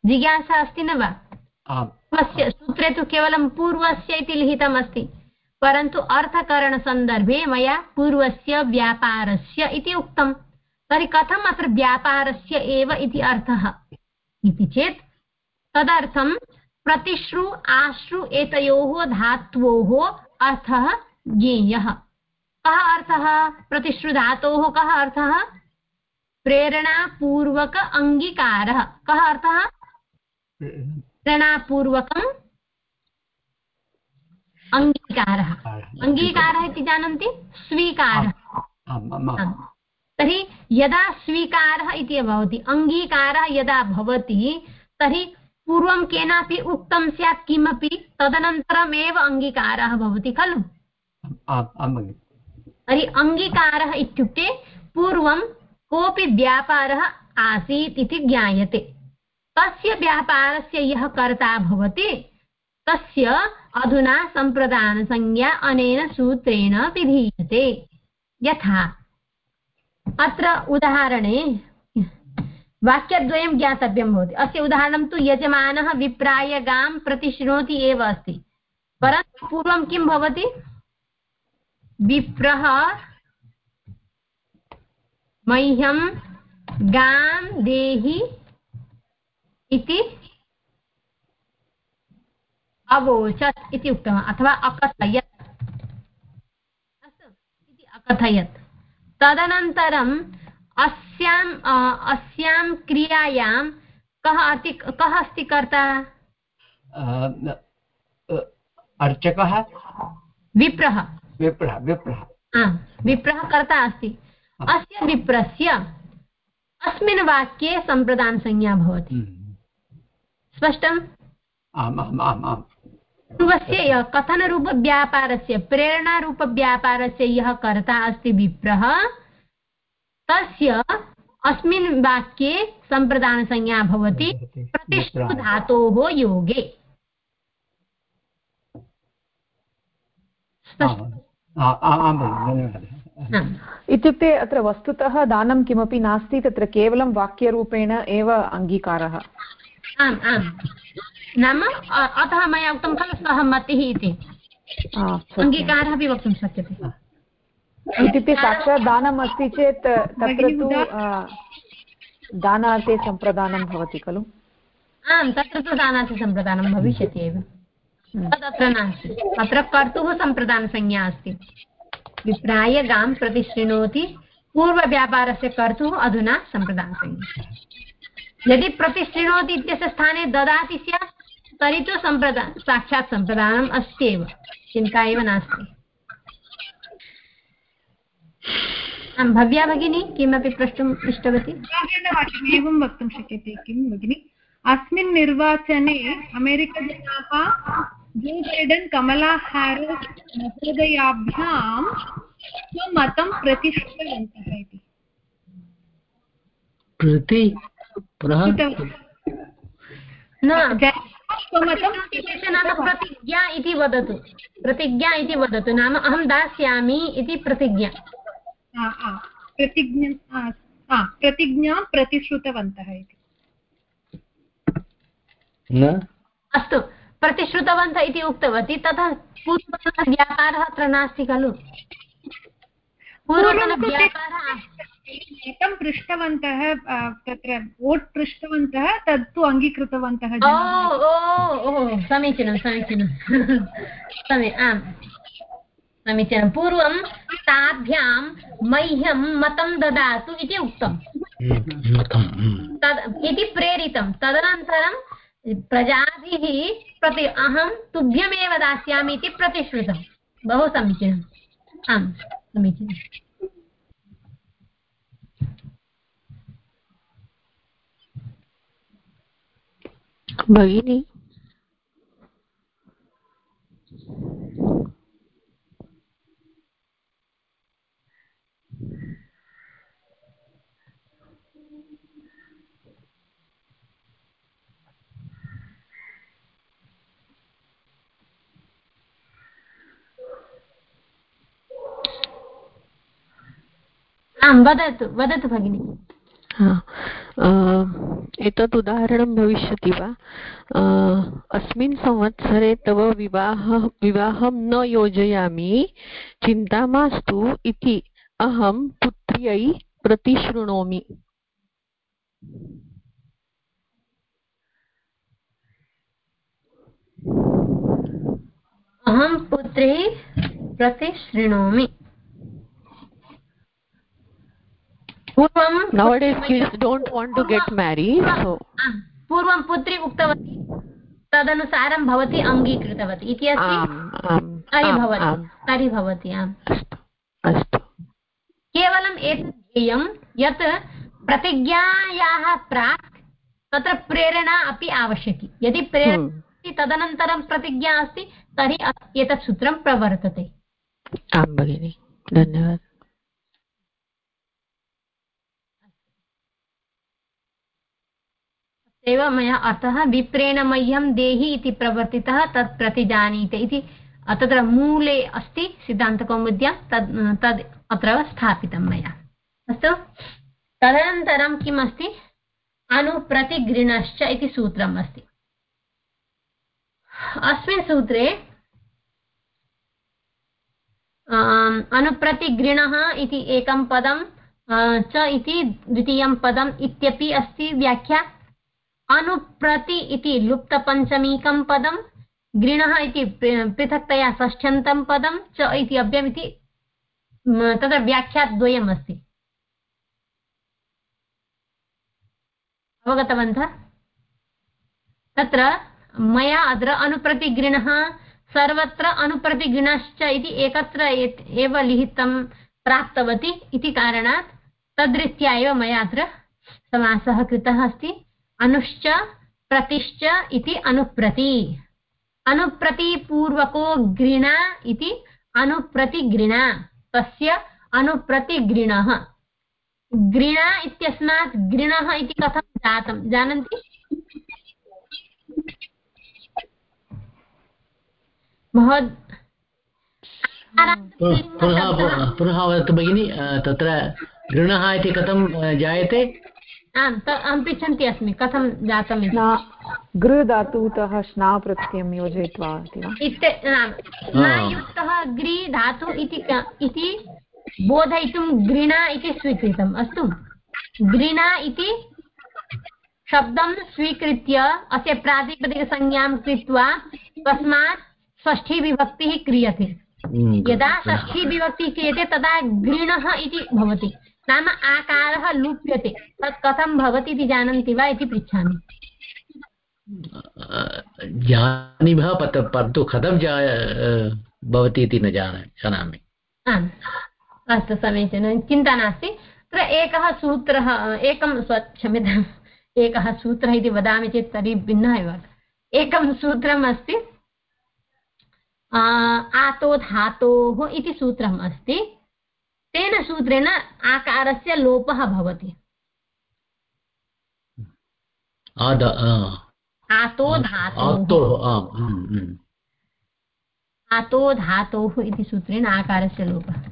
जिज्ञासा अस्ति न वा? आम्। सूत्रे तु केवलं पूर्वस्य इति लिखितम् अस्ति परन्तु अर्थकरणसन्दर्भे मया पूर्वस्य व्यापारस्य इति उक्तं। तर्हि कथम् अत्र व्यापारस्य एव इति अर्थः? इति चेत् तदर्थं प्रतिश्रु आश्रु एतयोः धात्वोः अर्थः ज्ञेयः। कः अर्थः? प्रतिश्रुधातोः कः अर्थः? प्रेरणापूर्वक अङ्गीकारः। कः अर्थः? प्रेरणापूर्वकम् अङ्गीकारः अङ्गीकारः इति जानन्ति? स्वीकारः। तर्हि यदा स्वीकारः इति भवति अङ्गीकारः यदा भवति तर्हि पूर्वं केनापि उक्तं स्यात् किमपि तदनन्तरमेव अङ्गीकारः भवति खलु? तर्हि अङ्गीकारः इत्युक्ते पूर्वं कोऽपि व्यापारः आसीत् इति ज्ञायते। तस्य व्यापारस्य यः कर्ता भवति, तस्य अधुना सम्प्रदानसंज्ञा अनेन सूत्रेण विधीयते। यथा, अत्र उदाहरणे, वाक्यद्वयं ज्ञातव्यं भवति। अस्य उदाहरणं तु यजमानः विप्राय गां प्रतिशृणोति एव अस्ति। परन्तु पूर्वं किं भवति? विप्रः मह्यं गां देहि इति अवोचत् इति उक्तवान् अथवा अकथयत्। अस्तु इति अकथयत्। तदनन्तरम् अस्याम् अस्यां क्रियायां कः अति कः अस्ति कर्ता? अर्चकः? विप्रः। विप्रः विप्रः। विप्रः कर्ता अस्ति। अस्य विप्रस्य अस्मिन् वाक्ये सम्प्रदानसंज्ञा भवति। हम्म। स्पष्टम्? आम् आम् आम् आम्। पूर्वस्य य- कथनरूपव्यापारस्य प्रेरणारूपव्यापारस्य यः कर्ता अस्ति विप्रः तस्य अस्मिन् वाक्ये सम्प्रदानसंज्ञा भवति प्रतिष्ठु धातोः योगे। इत्युक्ते अत्र वस्तुतः दानं किमपि नास्ति तत्र केवलं वाक्यरूपेण एव अङ्गीकारः। आम् आम्। नाम अतः मया उक्तं खलु सहमतिः इति। अङ्गीकारः अपि वक्तुं शक्यते। इत्युक्ते साक्षात् दानम् अस्ति चेत् तत्र तु दानार्थे सम्प्रदानं भवति खलु। आम् तत्र तु दानार्थी सम्प्रदानं भविष्यति एव। तदत्र नास्ति। अत्र कर्तुः सम्प्रदानसंज्ञा अस्ति। विप्राय गां प्रतिशृणोति पूर्वव्यापारस्य कर्तुः अधुना सम्प्रदानसंज्ञा। यदि प्रतिशृणोति इत्यस्य स्थाने ददाति स्यात् तर्हि तु सम्प्रदा साक्षात् सम्प्रदानम् अस्ति एव। चिन्ता एव नास्ति। आं भव्या भगिनी किमपि प्रष्टुम् इष्टवती? एवं वक्तुं शक्यते किं भगिनि? अस्मिन् निर्वाचने अमेरिकजनाः जो बैडन् कमला हारिस् महोदयाभ्यां स्वमतं प्रतिष्ठितवन्तः इति। प्रति पुनः प्रतिज्ञा इति वदतु। प्रतिज्ञा इति वदतु। नाम अहं दास्यामि इति प्रतिज्ञा। आ, आ, प्रतिज्ञा आ, आ, प्रतिज्ञां प्रतिश्रुतवन्तः इति। न? अस्तु प्रतिश्रुतवन्तः इति उक्तवती ततः पूर्वतनव्यापारः अत्र नास्ति खलु। पूर्वतनव्यापारः मतं पृष्टवन्तः तत्र वोट् पृष्टवन्तः तत्तु अङ्गीकृतवन्तः समीचीनं समीचीनं। समी आम्। समीचीनं। पूर्वं ताभ्यां मह्यं मतं ददातु इति उक्तम् हम्म। तद् इति प्रेरितं। तदनन्तरं प्रजाभिः प्रति अहं तुभ्यमेव दास्यामि इति प्रतिश्रुतं। बहु समीचीनम्। आम् समीचीनम्। भगिनी आं वदतु वदतु भगिनि एतत् उदाहरणं भविष्यति वा? अस्मिन् संवत्सरे तव विवाहः, विवाहं न योजयामि, चिन्ता मास्तु इति अहं पुत्र्यै प्रतिशृणोमि। अहं पुत्रे प्रतिशृणोमि। पूर्वं nowadays kids don't want to get married so पूर्वं पुत्री उक्तवती तदनुसारं भवती अङ्गीकृतवती। इति अस्ति तर्हि भवति आम्। अस्तु केवलम् एतत् ध्येयं यत् प्रतिज्ञायाः प्राक् तत्र प्रेरणा अपि आवश्यकी। यदि प्रेरणा अस्ति तदनन्तरं प्रतिज्ञा अस्ति तर्हि एतत् सूत्रं प्रवर्तते। आं भगिनि धन्यवादः। एव मया अर्थः विप्रेण मह्यं देहि इति प्रवर्तितः तत् प्रतिजानीते इति तत्र मूले अस्ति सिद्धान्तकौमुद्यां तद् तद् अत्र स्थापितं मया। अस्तु? तदनन्तरं किम् अस्ति अनुप्रतिगृणश्च इति सूत्रम् अस्ति। अस्मिन् सूत्रे अनुप्रतिगृणः इति एकं पदं च इति द्वितीयं पदम् इत्यपि अस्ति व्याख्या। अनुप्रति इति लुप्तपञ्चमीकं पदं, गृणः इति पृथक्तया षष्ठ्यन्तं पदं, च इति अव्यम् इति तत्र व्याख्याद्वयम् अस्ति। अवगतवन्तः? तत्र मया अत्र अनुप्रतिगृणः सर्वत्र अनुप्रतिगृणश्च इति एकत्र एव लिखितं प्राप्तवती इति कारणात् तद्रीत्या एव मया अत्र समासः कृतः अस्ति। अनुश्च, प्रतिश्च इति अनुप्रति। अनुप्रतिपूर्वको गृणा इति अनुप्रतिगृणा तस्य अनुप्रतिगृणः गृणा इत्यस्मात् गृणः इति कथं जातं? जानन्ति? पुनः पुनः वदतु भगिनि तत्र गृणः इति कथं जायते? आम् अहं पृच्छन्ती अस्मि कथं जातम् इति? गृ धातुतः श्ना प्रत्ययं योजयित्वा इति युक्तः ग्री धातु इति बोधयितुं गृणा इति स्वीकृतम् अस्तु। गृणा इति शब्दं स्वीकृत्य अस्य प्रातिपदिकसंज्ञां कृत्वा तस्मात् षष्ठीविभक्तिः क्रियते। यदा षष्ठीविभक्तिः क्रियते तदा गृणः इति भवति। नाम आकारः लुप्यते। तत् कथं भवति इति जानन्ति वा इति पृच्छामि। जानीमः परन्तु कथं जा भवति इति न जान जानामि। आम्। अस्तु समीचीनं। चिन्ता नास्ति। तत्र एकः सूत्रः एकं स्व क्षम्यताम् एकः सूत्रः इति वदामि चेत् तर्हि भिन्नः एव। एकं सूत्रम् अस्ति आतो धातोः इति सूत्रम् अस्ति। तेन सूत्रेण आकारस्य लोपः भवति। आतो धातोः। आतो धातोः इति सूत्रेण आकारस्य लोपः।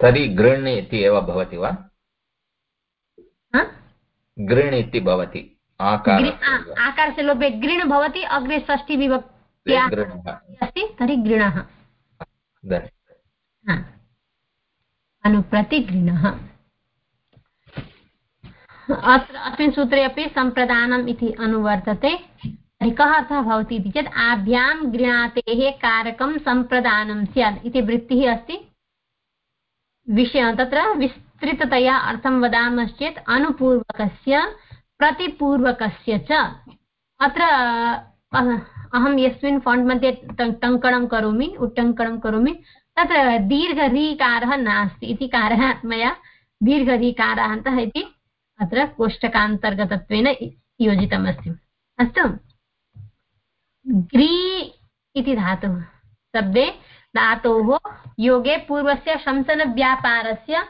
तर्हि गृण् इति एव भवति वा? गृण् इति भवति आकारस्य लोपे गृण् भवति अग्रे षष्ठी विभक्ति अस्ति तर्हि गृणः। अनुप्रतिगृणः अत्र अस्मिन् सूत्रे अपि सम्प्रदानम् इति अनुवर्तते। तर्हि कः अर्थः भवति इति चेत् आभ्यां गृणातेः कारकं सम्प्रदानं स्यात् इति वृत्तिः अस्ति। विषय तत्र विस्तृततया अर्थं वदामश्चेत् अनुपूर्वकस्य, प्रतिपूर्वकस्य च। अत्र अहं यस्मिन् फाण्ट् मध्ये टङ्कणं करोमि, उट्टङ्कणं करोमि। तत्र दीर्घरीकारः नास्ति इति कारणात् मया दीर्घरीकारान्तः इति अत्र कोष्टकान्तर्गतत्वेन योजितमस्ति। अस्तु। ग्री इति धातुः, शब्दे धातोः योगे पूर्वस्य शंसनव्यापारस्य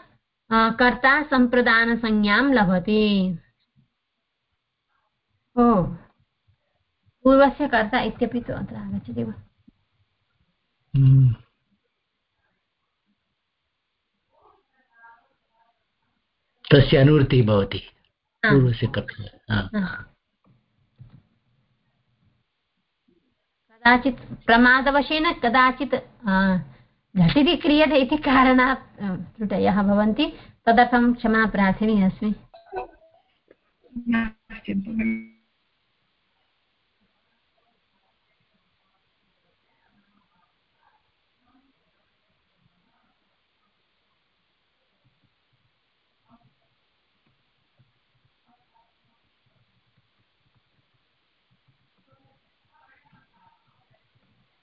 कर्ता सम्प्रदानसंज्ञां लभते। ओ पूर्वस्य कर्ता इत्यपि तु अत्र आगच्छति वा? हम्म। तस्य अनुवृत्तिः भवति पूर्वस्य कर्तव्य हा। हा। कदाचित् प्रमादवशेन कदाचित् झटिति क्रियते इति कारणात् त्रुटयः भवन्ति। तदर्थं क्षमा प्रार्थिनी अस्मि नास्ति भगिनि।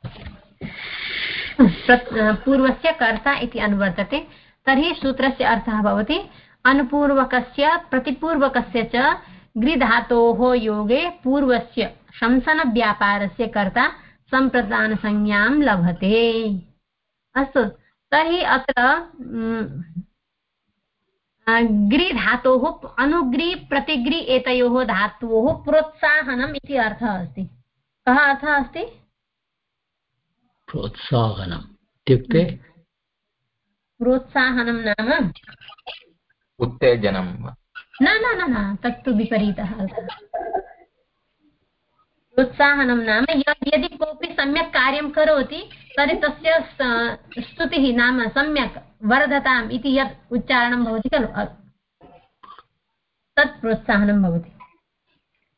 प्र- पूर्वस्य कर्ता इति अनुवर्तते। तर्हि सूत्रस्य अर्थः भवति अनुपूर्वकस्य प्रतिपूर्वकस्य च गृधातोः योगे पूर्वस्य शंसनव्यापारस्य कर्ता सम्प्रदानसंज्ञां लभते। अस्तु तर्हि अत्र म्, अ, ग्रि धातोः अनुग्रि प्रतिग्रि एतयोः धातोः प्रोत्साहनम् इति अर्थः अस्ति। कः अर्थः अस्ति? प्रोत्साहनम्। इत्युक्ते प्रोत्साहनं नाम? उत्तेजनं न न न न तत्तु विपरीतः। प्रोत्साहनं नाम यदि कोऽपि सम्यक् कार्यं करोति तर्हि तस्य स्तुतिः नाम सम्यक् वर्धताम् इति यत् उच्चारणं भवति खलु? तत् प्रोत्साहनं भवति।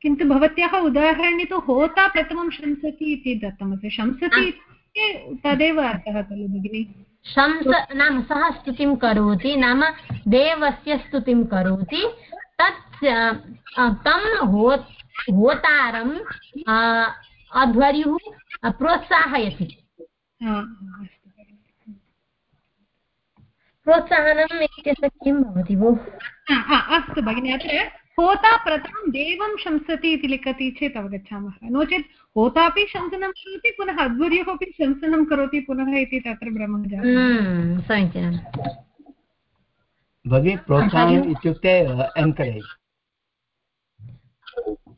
किन्तु भवत्याः उदाहरणे तु होता प्रथमं शंसति इति दत्तमस्ति। शंसति इत्युक्ते तदेव अर्थः खलु भगिनि? शंस नाम सः स्तुतिं करोति नाम देवस्य स्तुतिं करोति। तत् तं हो होतारं अ, अध्वर्युः प्रोत्साहयति। प्रोत्साहनम् इत्यस्य किं भवति भो? अस्तु भगिनि अत्र होता प्रथमं देवं शंसति इति लिखति चेत् अवगच्छामः। नो चेत् होतापि शंसनं करोति पुनः अध्वर्युः अपि शंसनं करोति पुनः इति तत्र भ्रमः जातः। हम्म, समीचीनम् भगिनि प्रोत्साहनम् इत्युक्ते एन्करेज्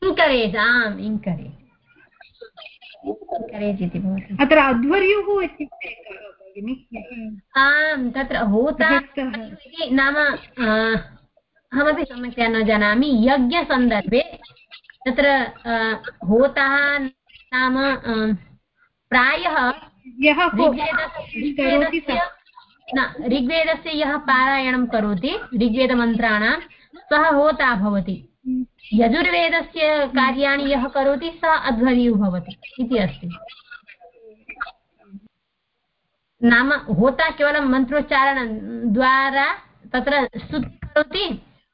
इन्करेज् आम् इन्करेज् इति भवति। अत्र अध्वर्युः इत्युक्ते भगिनि। आम् तत्र होता नाम अहमपि सम्यक्तया न जानामि। यज्ञसन्दर्भे तत्र होताः नाम प्रायः ऋग्वेदस्य यः पारायणं करोति ऋग्वेदमन्त्राणां सः होता भवति। यजुर्वेदस्य कार्याणि यः करोति सः अध्वर्युः भवति इति अस्ति। नाम होता केवलं मन्त्रोच्चारणद्वारा तत्र स्तुतिं करोति।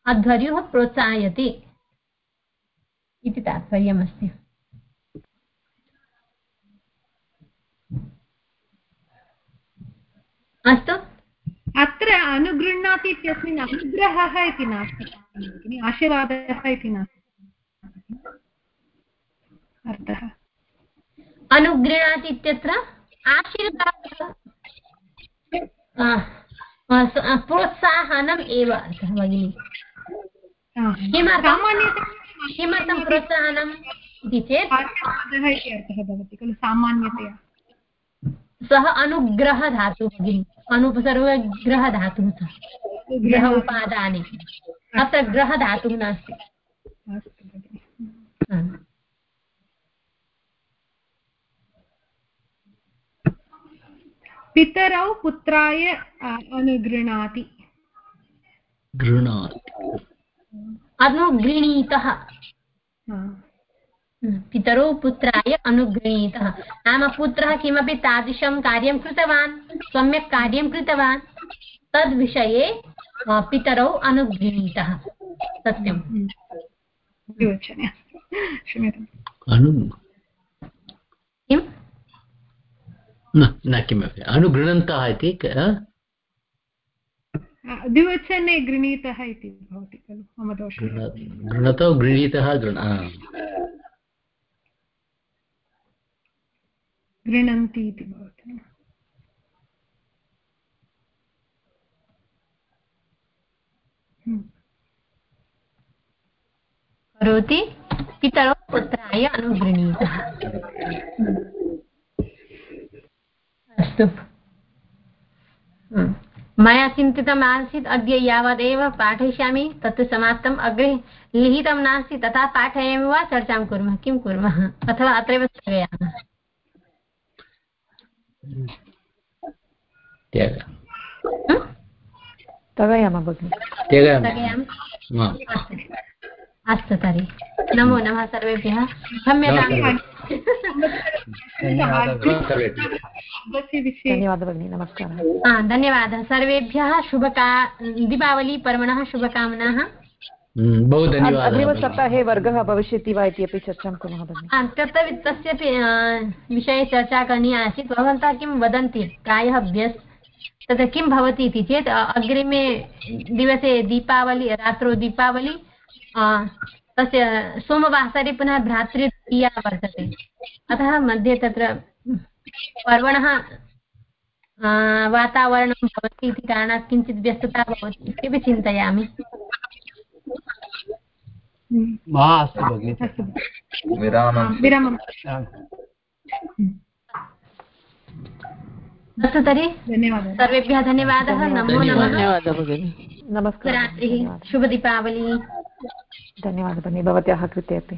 अध्वर्युः प्रोत्साहयति इति तात्पर्यमस्ति। अस्तु। अत्र अनुगृह्णाति इत्यस्मिन् अनुग्रहः इति नास्ति भगिनि आशीर्वादः इति नास्ति। अर्थः। अनुगृह्णाति इत्यत्र आशीर्वादः प्रोत्साहनम् एव अर्थः भगिनि। किमर्थं? प्रोत्साहनम् इति चेत्? इति अर्थः भवति खलु सामान्यतया. सः अनुग्रहधातुः भगिनि सः ग्रह उपादाने। अत्र ग्रहधातुः नास्ति। हा। पितरौ पुत्राय अनुगृह्णाति। गृह्णाति। अनुगृणीतः। हा। पितरौ पुत्राय अनुगृणीतः। नाम पुत्रः किमपि तादृशं कार्यं कृतवान् सम्यक् कार्यं कृतवान् तद्विषये पितरौ अनुगृणीतः। सत्यम्। हम्म। किम्? न न किमपि। अनुगृह्णन्तः इति द्विवचने गृणीतः इति भवति खलु मम दोषः। गृणतौ गृणीतः गृह्णन्ति इति भवति। हम्म। करोति? पितरौ पुत्राय अनुगृणीतः। अस्तु। हम्म। मया चिन्तितम् आसीत् अद्य यावदेव पाठयिष्यामि तत् समाप्तम् अग्रे लिखितं नास्ति तथा पाठयामि वा चर्चां कुर्मः? किं कुर्मः? अथवा अत्रैव स्थगयामः? स्थगयामः भगिनि। हा। अस्तु तर्हि। नमो नमः सर्वेभ्यः। क्षम्यतां धन्यवादः। भगिनि नमस्कारः। हा, धन्यवादः। सर्वेभ्यः शुभका दीपावलीपर्वणः शुभकामनाः। हम्म, बहु धन्यवादः अग्रिमसप्ताहे वर्गः भविष्यति वा इति अपि चर्चां कुर्मः भगिनि। तत्र तस्यापि अ, विषये चर्चा करणीया आसीत्। भवन्तः किं वदन्ति? प्रायः व्यस् तत्र किं भवति इति चेत् अग्रिमे दिवसे दीपावली रात्रौ दीपावली तस्य सोमवासरे पुनः भ्रातृद्वितीया वर्तते। अतः मध्ये तत्र पर्वणः वातावरणं भवति इति कारणात् किञ्चित् व्यस्तता भवति इत्यपि चिन्तयामि। मा अस्तु भगिनि विरामं विरामं अस्तु तर्हि। धन्यवादः। सर्वेभ्यः धन्यवादः। नमो नमः। धन्यवादः भगिनि। नमस्कारः। शुभदीपावली। धन्यवादः भगिनि। भवत्याः कृते अपि।